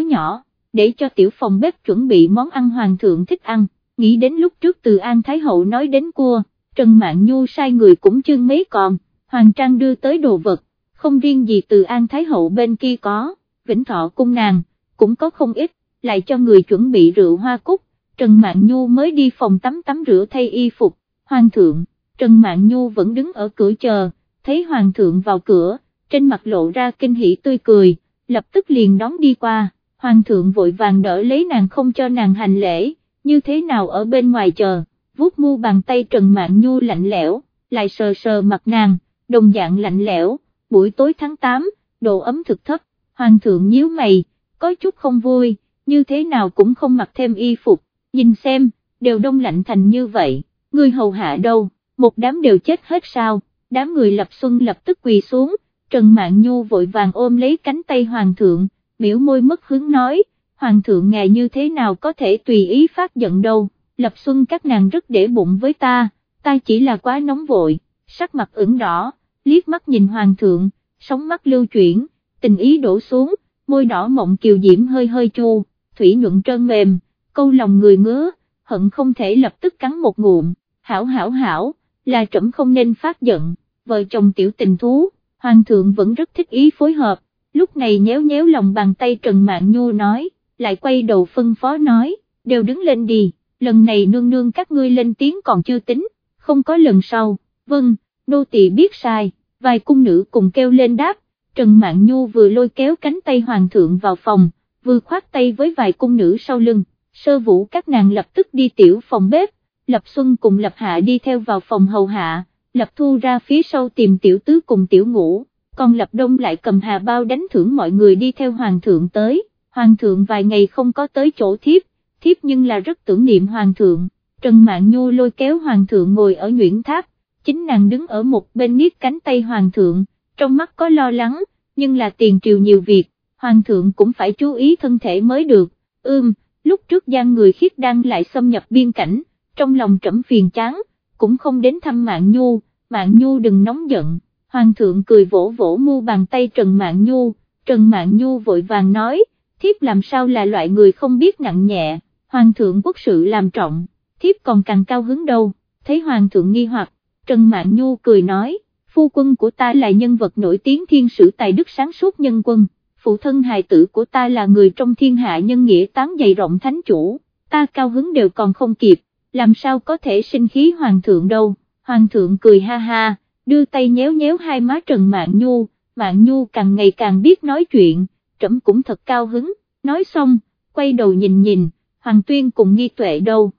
[SPEAKER 1] nhỏ, để cho tiểu phòng bếp chuẩn bị món ăn hoàng thượng thích ăn, nghĩ đến lúc trước từ An Thái Hậu nói đến cua, Trần Mạn Nhu sai người cũng chương mấy còn, Hoàng Trang đưa tới đồ vật, không riêng gì từ An Thái Hậu bên kia có, Vĩnh Thọ cung nàng, cũng có không ít, lại cho người chuẩn bị rượu hoa cúc, Trần Mạn Nhu mới đi phòng tắm tắm rửa thay y phục, Hoàng thượng, Trần Mạn Nhu vẫn đứng ở cửa chờ, thấy Hoàng thượng vào cửa, trên mặt lộ ra kinh hỉ tươi cười, lập tức liền đón đi qua, Hoàng thượng vội vàng đỡ lấy nàng không cho nàng hành lễ, như thế nào ở bên ngoài chờ, vuốt mu bàn tay Trần Mạn Nhu lạnh lẽo, lại sờ sờ mặt nàng, đồng dạng lạnh lẽo, buổi tối tháng 8, độ ấm thực thấp, Hoàng thượng nhíu mày, có chút không vui, như thế nào cũng không mặc thêm y phục, nhìn xem, đều đông lạnh thành như vậy, người hầu hạ đâu, một đám đều chết hết sao, đám người lập xuân lập tức quỳ xuống, Trần Mạn Nhu vội vàng ôm lấy cánh tay Hoàng thượng, biểu môi mất hứng nói, Hoàng thượng ngài như thế nào có thể tùy ý phát giận đâu, lập xuân các nàng rất để bụng với ta, ta chỉ là quá nóng vội, sắc mặt ửng đỏ, liếc mắt nhìn Hoàng thượng, sóng mắt lưu chuyển, tình ý đổ xuống, môi đỏ mộng kiều diễm hơi hơi chu, thủy nhuận trơn mềm, câu lòng người ngứa, hận không thể lập tức cắn một ngụm, hảo hảo hảo, là trẫm không nên phát giận, vợ chồng tiểu tình thú, hoàng thượng vẫn rất thích ý phối hợp, lúc này nhéo nhéo lòng bàn tay Trần Mạn Nhu nói, lại quay đầu phân phó nói, đều đứng lên đi, lần này nương nương các ngươi lên tiếng còn chưa tính, không có lần sau, vâng, nô tỳ biết sai, vài cung nữ cùng kêu lên đáp, Trần Mạn Nhu vừa lôi kéo cánh tay hoàng thượng vào phòng, vừa khoát tay với vài cung nữ sau lưng, sơ vũ các nàng lập tức đi tiểu phòng bếp, Lập Xuân cùng Lập Hạ đi theo vào phòng hầu hạ, Lập Thu ra phía sau tìm tiểu tứ cùng tiểu ngũ, còn Lập Đông lại cầm hà bao đánh thưởng mọi người đi theo Hoàng thượng tới, Hoàng thượng vài ngày không có tới chỗ thiếp, thiếp nhưng là rất tưởng niệm Hoàng thượng, Trần mạng Nhu lôi kéo Hoàng thượng ngồi ở nhuyễn tháp, chính nàng đứng ở một bên niết cánh tay Hoàng thượng, trong mắt có lo lắng, nhưng là tiền triều nhiều việc, Hoàng thượng cũng phải chú ý thân thể mới được, ưm, lúc trước gian người khiết đang lại xâm nhập biên cảnh, trong lòng trẫm phiền chán, cũng không đến thăm Mạng Nhu, Mạng Nhu đừng nóng giận, Hoàng thượng cười vỗ vỗ mu bàn tay Trần Mạn Nhu, Trần Mạn Nhu vội vàng nói, thiếp làm sao là loại người không biết nặng nhẹ, Hoàng thượng quốc sự làm trọng, thiếp còn càng cao hứng đâu, thấy Hoàng thượng nghi hoặc, Trần Mạn Nhu cười nói, phu quân của ta là nhân vật nổi tiếng thiên sử tài đức sáng suốt nhân quân, phụ thân hài tử của ta là người trong thiên hạ nhân nghĩa tán dày rộng thánh chủ, ta cao hứng đều còn không kịp, làm sao có thể sinh khí hoàng thượng đâu, hoàng thượng cười ha ha, đưa tay nhéo nhéo hai má Trần Mạn Nhu, Mạn Nhu càng ngày càng biết nói chuyện, trẫm cũng thật cao hứng, nói xong, quay đầu nhìn nhìn, Hoàng Tuyên cùng nghi tuệ đâu.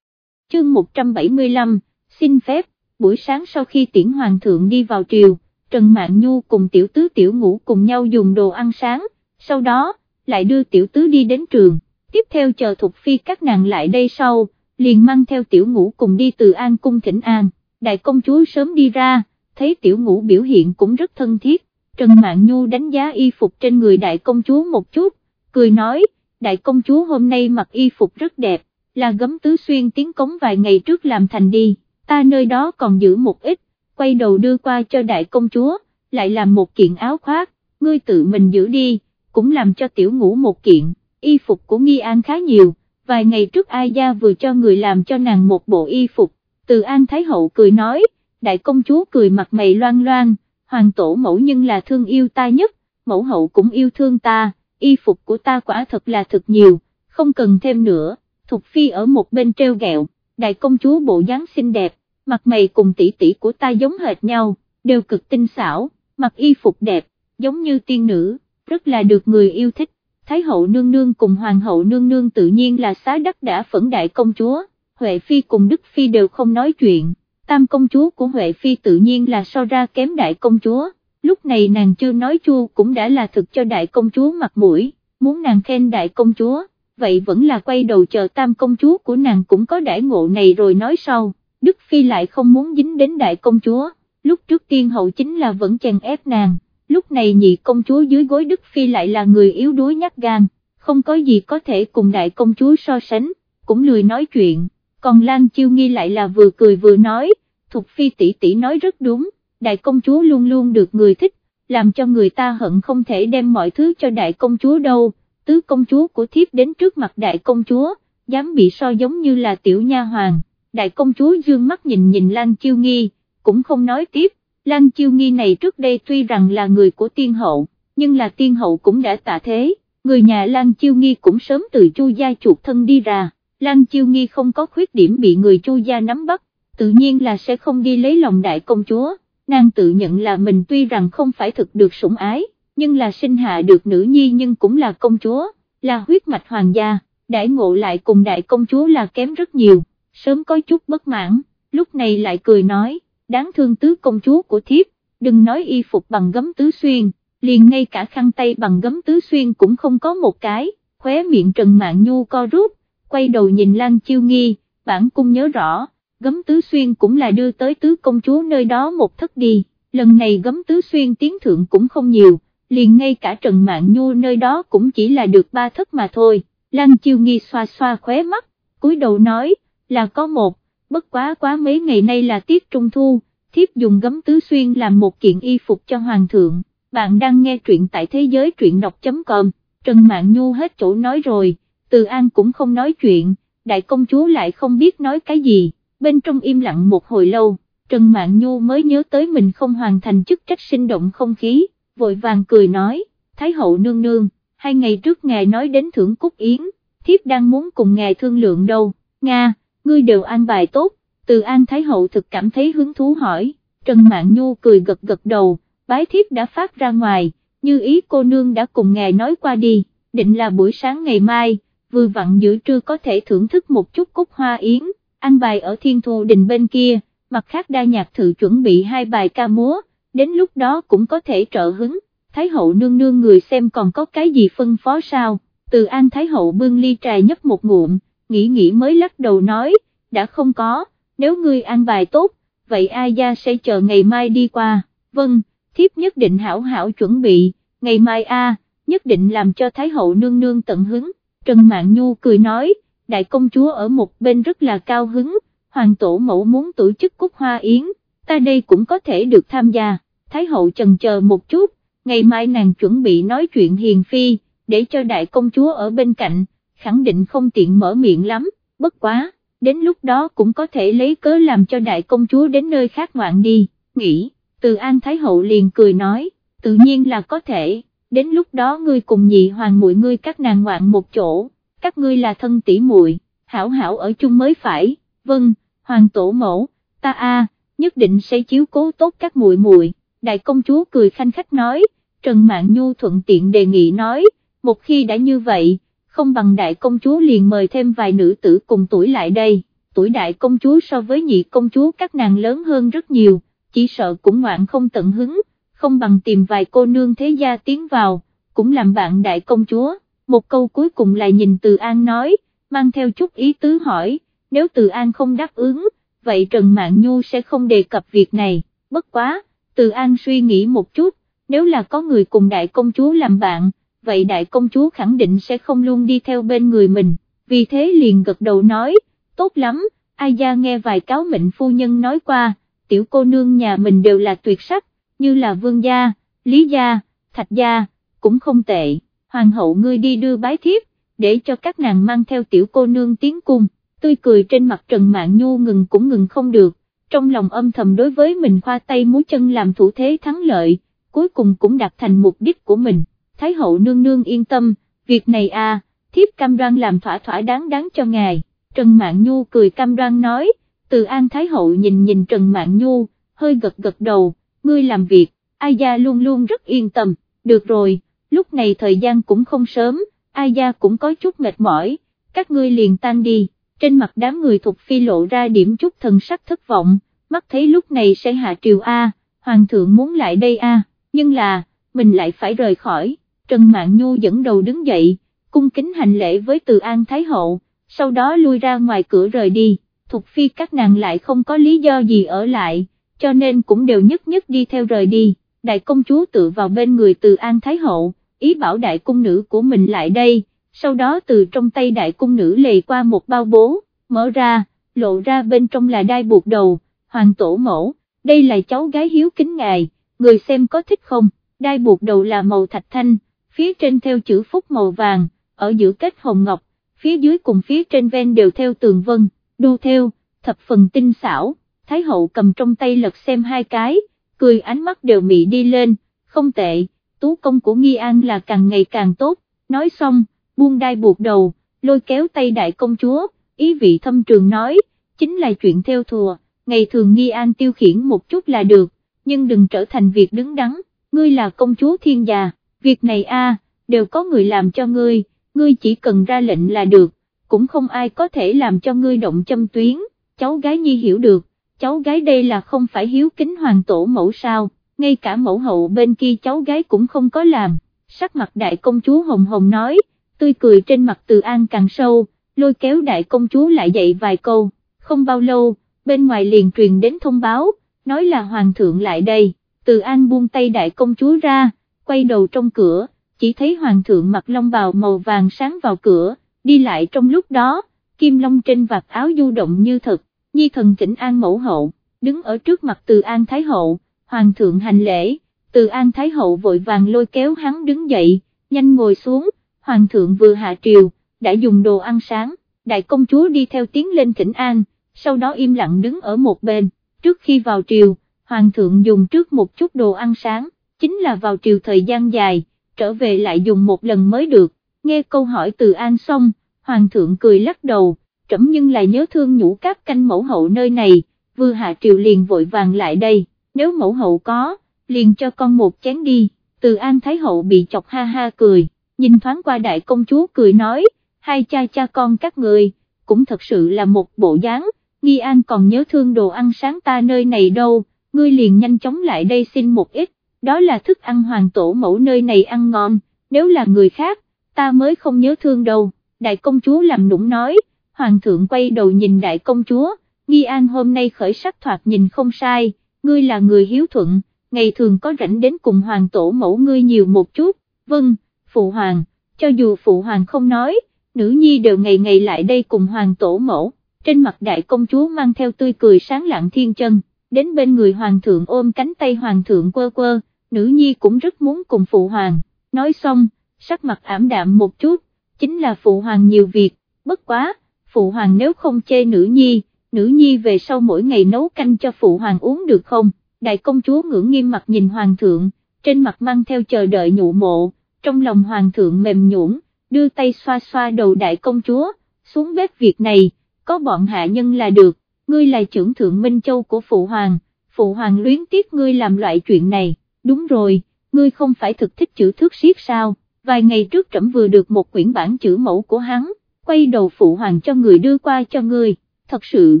[SPEAKER 1] Chương 175, xin phép, buổi sáng sau khi tiễn Hoàng thượng đi vào triều, Trần Mạn Nhu cùng tiểu tứ tiểu ngũ cùng nhau dùng đồ ăn sáng, sau đó, lại đưa tiểu tứ đi đến trường, tiếp theo chờ Thục Phi các nàng lại đây sau liền mang theo tiểu ngũ cùng đi từ an cung thỉnh an, đại công chúa sớm đi ra, thấy tiểu ngũ biểu hiện cũng rất thân thiết, Trần Mạn Nhu đánh giá y phục trên người đại công chúa một chút, cười nói, đại công chúa hôm nay mặc y phục rất đẹp, là gấm tứ xuyên tiến cống vài ngày trước làm thành đi, ta nơi đó còn giữ một ít, quay đầu đưa qua cho đại công chúa, lại làm một kiện áo khoác, ngươi tự mình giữ đi, cũng làm cho tiểu ngũ một kiện, y phục của Nghi An khá nhiều, vài ngày trước ai gia vừa cho người làm cho nàng một bộ y phục, từ An Thái Hậu cười nói, đại công chúa cười mặt mày loan loan, hoàng tổ mẫu nhưng là thương yêu ta nhất, mẫu hậu cũng yêu thương ta, y phục của ta quả thật là thật nhiều, không cần thêm nữa, Thục Phi ở một bên treo gẹo, đại công chúa bộ dáng xinh đẹp, mặt mày cùng tỷ tỷ của ta giống hệt nhau, đều cực tinh xảo, mặc y phục đẹp, giống như tiên nữ, rất là được người yêu thích. Thái hậu nương nương cùng hoàng hậu nương nương tự nhiên là xá đắc đã phẫn đại công chúa, Huệ Phi cùng Đức Phi đều không nói chuyện, tam công chúa của Huệ Phi tự nhiên là so ra kém đại công chúa, lúc này nàng chưa nói chua cũng đã là thực cho đại công chúa mặt mũi, muốn nàng khen đại công chúa, vậy vẫn là quay đầu chờ tam công chúa của nàng cũng có đại ngộ này rồi nói sau, Đức Phi lại không muốn dính đến đại công chúa, lúc trước tiên hậu chính là vẫn chèn ép nàng. Lúc này nhị công chúa dưới gối Đức Phi lại là người yếu đuối nhát gan, không có gì có thể cùng đại công chúa so sánh, cũng lười nói chuyện, còn Lan Chiêu Nghi lại là vừa cười vừa nói, Thục Phi tỷ tỷ nói rất đúng, đại công chúa luôn luôn được người thích, làm cho người ta hận không thể đem mọi thứ cho đại công chúa đâu, tứ công chúa của thiếp đến trước mặt đại công chúa, dám bị so giống như là tiểu nha hoàng, đại công chúa dương mắt nhìn nhìn Lan Chiêu Nghi, cũng không nói tiếp, Lan Chiêu Nghi này trước đây tuy rằng là người của tiên hậu, nhưng là tiên hậu cũng đã tạ thế, người nhà Lan Chiêu Nghi cũng sớm từ Chu gia chuột thân đi ra, Lan Chiêu Nghi không có khuyết điểm bị người Chu gia nắm bắt, tự nhiên là sẽ không đi lấy lòng đại công chúa, nàng tự nhận là mình tuy rằng không phải thực được sủng ái, nhưng là sinh hạ được nữ nhi nhưng cũng là công chúa, là huyết mạch hoàng gia, đại ngộ lại cùng đại công chúa là kém rất nhiều, sớm có chút bất mãn, lúc này lại cười nói đáng thương tứ công chúa của thiếp, đừng nói y phục bằng gấm tứ xuyên, liền ngay cả khăn tay bằng gấm tứ xuyên cũng không có một cái, khóe miệng Trần Mạn Nhu co rút, quay đầu nhìn Lan Chiêu Nghi, bản cung nhớ rõ, gấm tứ xuyên cũng là đưa tới tứ công chúa nơi đó một thất đi, lần này gấm tứ xuyên tiến thượng cũng không nhiều, liền ngay cả Trần Mạn Nhu nơi đó cũng chỉ là được ba thất mà thôi, Lan Chiêu Nghi xoa xoa khóe mắt, cúi đầu nói, là có một, bất quá quá mấy ngày nay là tiết trung thu, thiếp dùng gấm tứ xuyên làm một kiện y phục cho hoàng thượng, bạn đang nghe truyện tại thế giới truyện đọc.com, Trần Mạn Nhu hết chỗ nói rồi, từ An cũng không nói chuyện, đại công chúa lại không biết nói cái gì, bên trong im lặng một hồi lâu, Trần Mạn Nhu mới nhớ tới mình không hoàn thành chức trách sinh động không khí, vội vàng cười nói, Thái hậu nương nương, hai ngày trước ngài nói đến thưởng cúc yến, thiếp đang muốn cùng ngài thương lượng đâu, Nga, ngươi đều an bài tốt, từ An Thái Hậu thực cảm thấy hứng thú hỏi, Trần Mạn Nhu cười gật gật đầu, bái thiếp đã phát ra ngoài, như ý cô nương đã cùng ngài nói qua đi, định là buổi sáng ngày mai, vừa vặn giữa trưa có thể thưởng thức một chút cúc hoa yến, ăn bài ở thiên thu đình bên kia, mặt khác đa nhạc thự chuẩn bị hai bài ca múa, đến lúc đó cũng có thể trợ hứng, Thái Hậu nương nương người xem còn có cái gì phân phó sao, từ An Thái Hậu bưng ly trà nhấp một ngụm, nghĩ nghĩ mới lắc đầu nói, đã không có, nếu ngươi an bài tốt, vậy ai gia sẽ chờ ngày mai đi qua, vâng, thiếp nhất định hảo hảo chuẩn bị, ngày mai a, nhất định làm cho Thái hậu nương nương tận hứng, Trần Mạn Nhu cười nói, đại công chúa ở một bên rất là cao hứng, hoàng tổ mẫu muốn tổ chức cúc hoa yến, ta đây cũng có thể được tham gia, Thái hậu trần chờ một chút, ngày mai nàng chuẩn bị nói chuyện hiền phi, để cho đại công chúa ở bên cạnh, khẳng định không tiện mở miệng lắm, bất quá đến lúc đó cũng có thể lấy cớ làm cho đại công chúa đến nơi khác ngoạn đi, nghĩ, từ An Thái Hậu liền cười nói, tự nhiên là có thể, đến lúc đó ngươi cùng nhị hoàng muội ngươi các nàng ngoạn một chỗ, các ngươi là thân tỷ muội, hảo hảo ở chung mới phải, vâng, hoàng tổ mẫu, ta a nhất định sẽ chiếu cố tốt các muội muội. đại công chúa cười khanh khách nói, Trần Mạn Nhu thuận tiện đề nghị nói, một khi đã như vậy, không bằng đại công chúa liền mời thêm vài nữ tử cùng tuổi lại đây, tuổi đại công chúa so với nhị công chúa các nàng lớn hơn rất nhiều, chỉ sợ cũng ngoạn không tận hứng, không bằng tìm vài cô nương thế gia tiến vào, cũng làm bạn đại công chúa, một câu cuối cùng lại nhìn từ an nói, mang theo chút ý tứ hỏi, nếu Từ An không đáp ứng, vậy Trần Mạn Nhu sẽ không đề cập việc này, bất quá, Từ An suy nghĩ một chút, nếu là có người cùng đại công chúa làm bạn, vậy đại công chúa khẳng định sẽ không luôn đi theo bên người mình, vì thế liền gật đầu nói, tốt lắm, ai gia nghe vài cáo mệnh phu nhân nói qua, tiểu cô nương nhà mình đều là tuyệt sắc, như là vương gia, lý gia, thạch gia, cũng không tệ, hoàng hậu ngươi đi đưa bái thiếp, để cho các nàng mang theo tiểu cô nương tiến cung, tươi cười trên mặt Trần mạng Nhu ngừng cũng ngừng không được, trong lòng âm thầm đối với mình khoa tay múa chân làm thủ thế thắng lợi, cuối cùng cũng đạt thành mục đích của mình, Thái hậu nương nương yên tâm, việc này à, thiếp cam đoan làm thỏa thỏa đáng đáng cho ngài, Trần mạng Nhu cười cam đoan nói, từ An Thái hậu nhìn nhìn Trần mạng Nhu, hơi gật gật đầu, ngươi làm việc, ai gia luôn luôn rất yên tâm, được rồi, lúc này thời gian cũng không sớm, ai gia cũng có chút mệt mỏi, các ngươi liền tan đi, trên mặt đám người thuộc phi lộ ra điểm chút thần sắc thất vọng, mắt thấy lúc này sẽ hạ triều A, hoàng thượng muốn lại đây A, nhưng là, mình lại phải rời khỏi, Trần Mạn Nhu dẫn đầu đứng dậy, cung kính hành lễ với Từ An Thái Hậu, sau đó lui ra ngoài cửa rời đi, Thục Phi các nàng lại không có lý do gì ở lại, cho nên cũng đều nhất nhất đi theo rời đi, đại công chúa tự vào bên người Từ An Thái Hậu, ý bảo đại cung nữ của mình lại đây, sau đó từ trong tay đại cung nữ lề qua một bao bố, mở ra, lộ ra bên trong là đai buộc đầu, hoàng tổ mẫu, đây là cháu gái hiếu kính ngài, người xem có thích không, đai buộc đầu là màu thạch thanh, phía trên theo chữ phúc màu vàng, ở giữa kết hồng ngọc, phía dưới cùng phía trên ven đều theo tường vân, đu theo, thập phần tinh xảo, Thái hậu cầm trong tay lật xem hai cái, cười ánh mắt đều mị đi lên, không tệ, tú công của Nghi An là càng ngày càng tốt, nói xong, buông đai buộc đầu, lôi kéo tay đại công chúa, ý vị thâm trường nói, chính là chuyện theo thùa, ngày thường Nghi An tiêu khiển một chút là được, nhưng đừng trở thành việc đứng đắn, ngươi là công chúa thiên già, việc này a đều có người làm cho ngươi, ngươi chỉ cần ra lệnh là được, cũng không ai có thể làm cho ngươi động châm tuyến, cháu gái nhi hiểu được, cháu gái đây là không phải hiếu kính hoàng tổ mẫu sao, ngay cả mẫu hậu bên kia cháu gái cũng không có làm, sắc mặt đại công chúa hồng hồng nói, tươi cười trên mặt từ an càng sâu, lôi kéo đại công chúa lại dạy vài câu, không bao lâu, bên ngoài liền truyền đến thông báo, nói là hoàng thượng lại đây, từ an buông tay đại công chúa ra, quay đầu trong cửa, chỉ thấy hoàng thượng mặc long bào màu vàng sáng vào cửa, đi lại trong lúc đó, kim long trên vạt áo du động như thật, nhi thần thỉnh an mẫu hậu, đứng ở trước mặt từ an thái hậu, hoàng thượng hành lễ, từ an thái hậu vội vàng lôi kéo hắn đứng dậy, nhanh ngồi xuống, hoàng thượng vừa hạ triều, đã dùng đồ ăn sáng, đại công chúa đi theo tiếng lên thỉnh an, sau đó im lặng đứng ở một bên, trước khi vào triều, hoàng thượng dùng trước một chút đồ ăn sáng, chính là vào triều thời gian dài, trở về lại dùng một lần mới được, nghe câu hỏi từ an xong, hoàng thượng cười lắc đầu, trẫm nhưng lại nhớ thương nhũ các canh mẫu hậu nơi này, vừa hạ triều liền vội vàng lại đây, nếu mẫu hậu có, liền cho con một chén đi, từ an thái hậu bị chọc ha ha cười, nhìn thoáng qua đại công chúa cười nói, hai cha cha con các người, cũng thật sự là một bộ dáng, nghi an còn nhớ thương đồ ăn sáng ta nơi này đâu, ngươi liền nhanh chóng lại đây xin một ít, đó là thức ăn hoàng tổ mẫu nơi này ăn ngon, nếu là người khác, ta mới không nhớ thương đâu, đại công chúa làm nũng nói, hoàng thượng quay đầu nhìn đại công chúa, nghi an hôm nay khởi sắc thoạt nhìn không sai, ngươi là người hiếu thuận, ngày thường có rảnh đến cùng hoàng tổ mẫu ngươi nhiều một chút, vâng, phụ hoàng, cho dù phụ hoàng không nói, nữ nhi đều ngày ngày lại đây cùng hoàng tổ mẫu, trên mặt đại công chúa mang theo tươi cười sáng lạng thiên chân, đến bên người hoàng thượng ôm cánh tay hoàng thượng quơ quơ, nữ nhi cũng rất muốn cùng phụ hoàng, nói xong, sắc mặt ảm đạm một chút, chính là phụ hoàng nhiều việc, bất quá, phụ hoàng nếu không chê nữ nhi, nữ nhi về sau mỗi ngày nấu canh cho phụ hoàng uống được không, đại công chúa ngưỡng nghiêm mặt nhìn hoàng thượng, trên mặt mang theo chờ đợi nhụ mộ, trong lòng hoàng thượng mềm nhũn, đưa tay xoa xoa đầu đại công chúa, xuống bếp việc này, có bọn hạ nhân là được, ngươi là trưởng thượng Minh Châu của phụ hoàng, phụ hoàng luyến tiếc ngươi làm loại chuyện này, đúng rồi, ngươi không phải thực thích chữ thước siết sao, vài ngày trước trẫm vừa được một quyển bản chữ mẫu của hắn, quay đầu phụ hoàng cho người đưa qua cho ngươi, thật sự,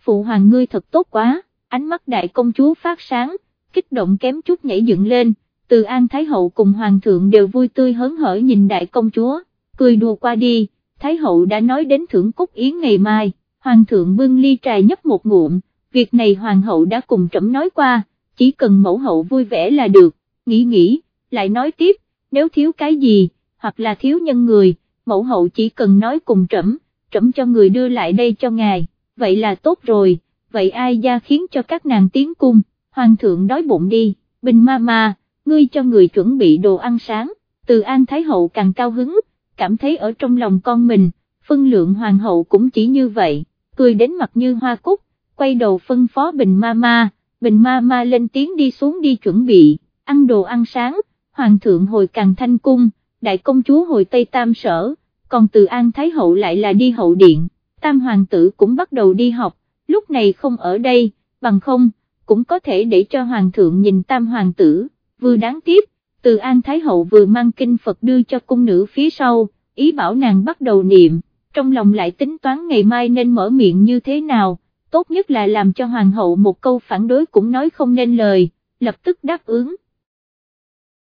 [SPEAKER 1] phụ hoàng ngươi thật tốt quá, ánh mắt đại công chúa phát sáng, kích động kém chút nhảy dựng lên, từ An Thái Hậu cùng Hoàng thượng đều vui tươi hớn hở nhìn đại công chúa, cười đùa qua đi, Thái Hậu đã nói đến thưởng cúc yến ngày mai, hoàng thượng bưng ly trà nhấp một ngụm, việc này hoàng hậu đã cùng trẫm nói qua, chỉ cần mẫu hậu vui vẻ là được, nghĩ nghĩ, lại nói tiếp, nếu thiếu cái gì, hoặc là thiếu nhân người, mẫu hậu chỉ cần nói cùng trẫm, trẫm cho người đưa lại đây cho ngài, vậy là tốt rồi, vậy ai gia khiến cho các nàng tiến cung, hoàng thượng đói bụng đi, bình ma ma, ngươi cho người chuẩn bị đồ ăn sáng, từ An Thái Hậu càng cao hứng, cảm thấy ở trong lòng con mình, phân lượng hoàng hậu cũng chỉ như vậy, cười đến mặt như hoa cúc, quay đầu phân phó bình ma ma, bình ma ma lên tiếng đi xuống đi chuẩn bị, ăn đồ ăn sáng, hoàng thượng hồi càng thanh cung, đại công chúa hồi Tây Tam Sở, còn từ An Thái Hậu lại là đi hậu điện, tam hoàng tử cũng bắt đầu đi học, lúc này không ở đây, bằng không, cũng có thể để cho hoàng thượng nhìn tam hoàng tử, vừa đáng tiếc, từ An Thái Hậu vừa mang kinh Phật đưa cho cung nữ phía sau, ý bảo nàng bắt đầu niệm, trong lòng lại tính toán ngày mai nên mở miệng như thế nào, tốt nhất là làm cho hoàng hậu một câu phản đối cũng nói không nên lời, lập tức đáp ứng.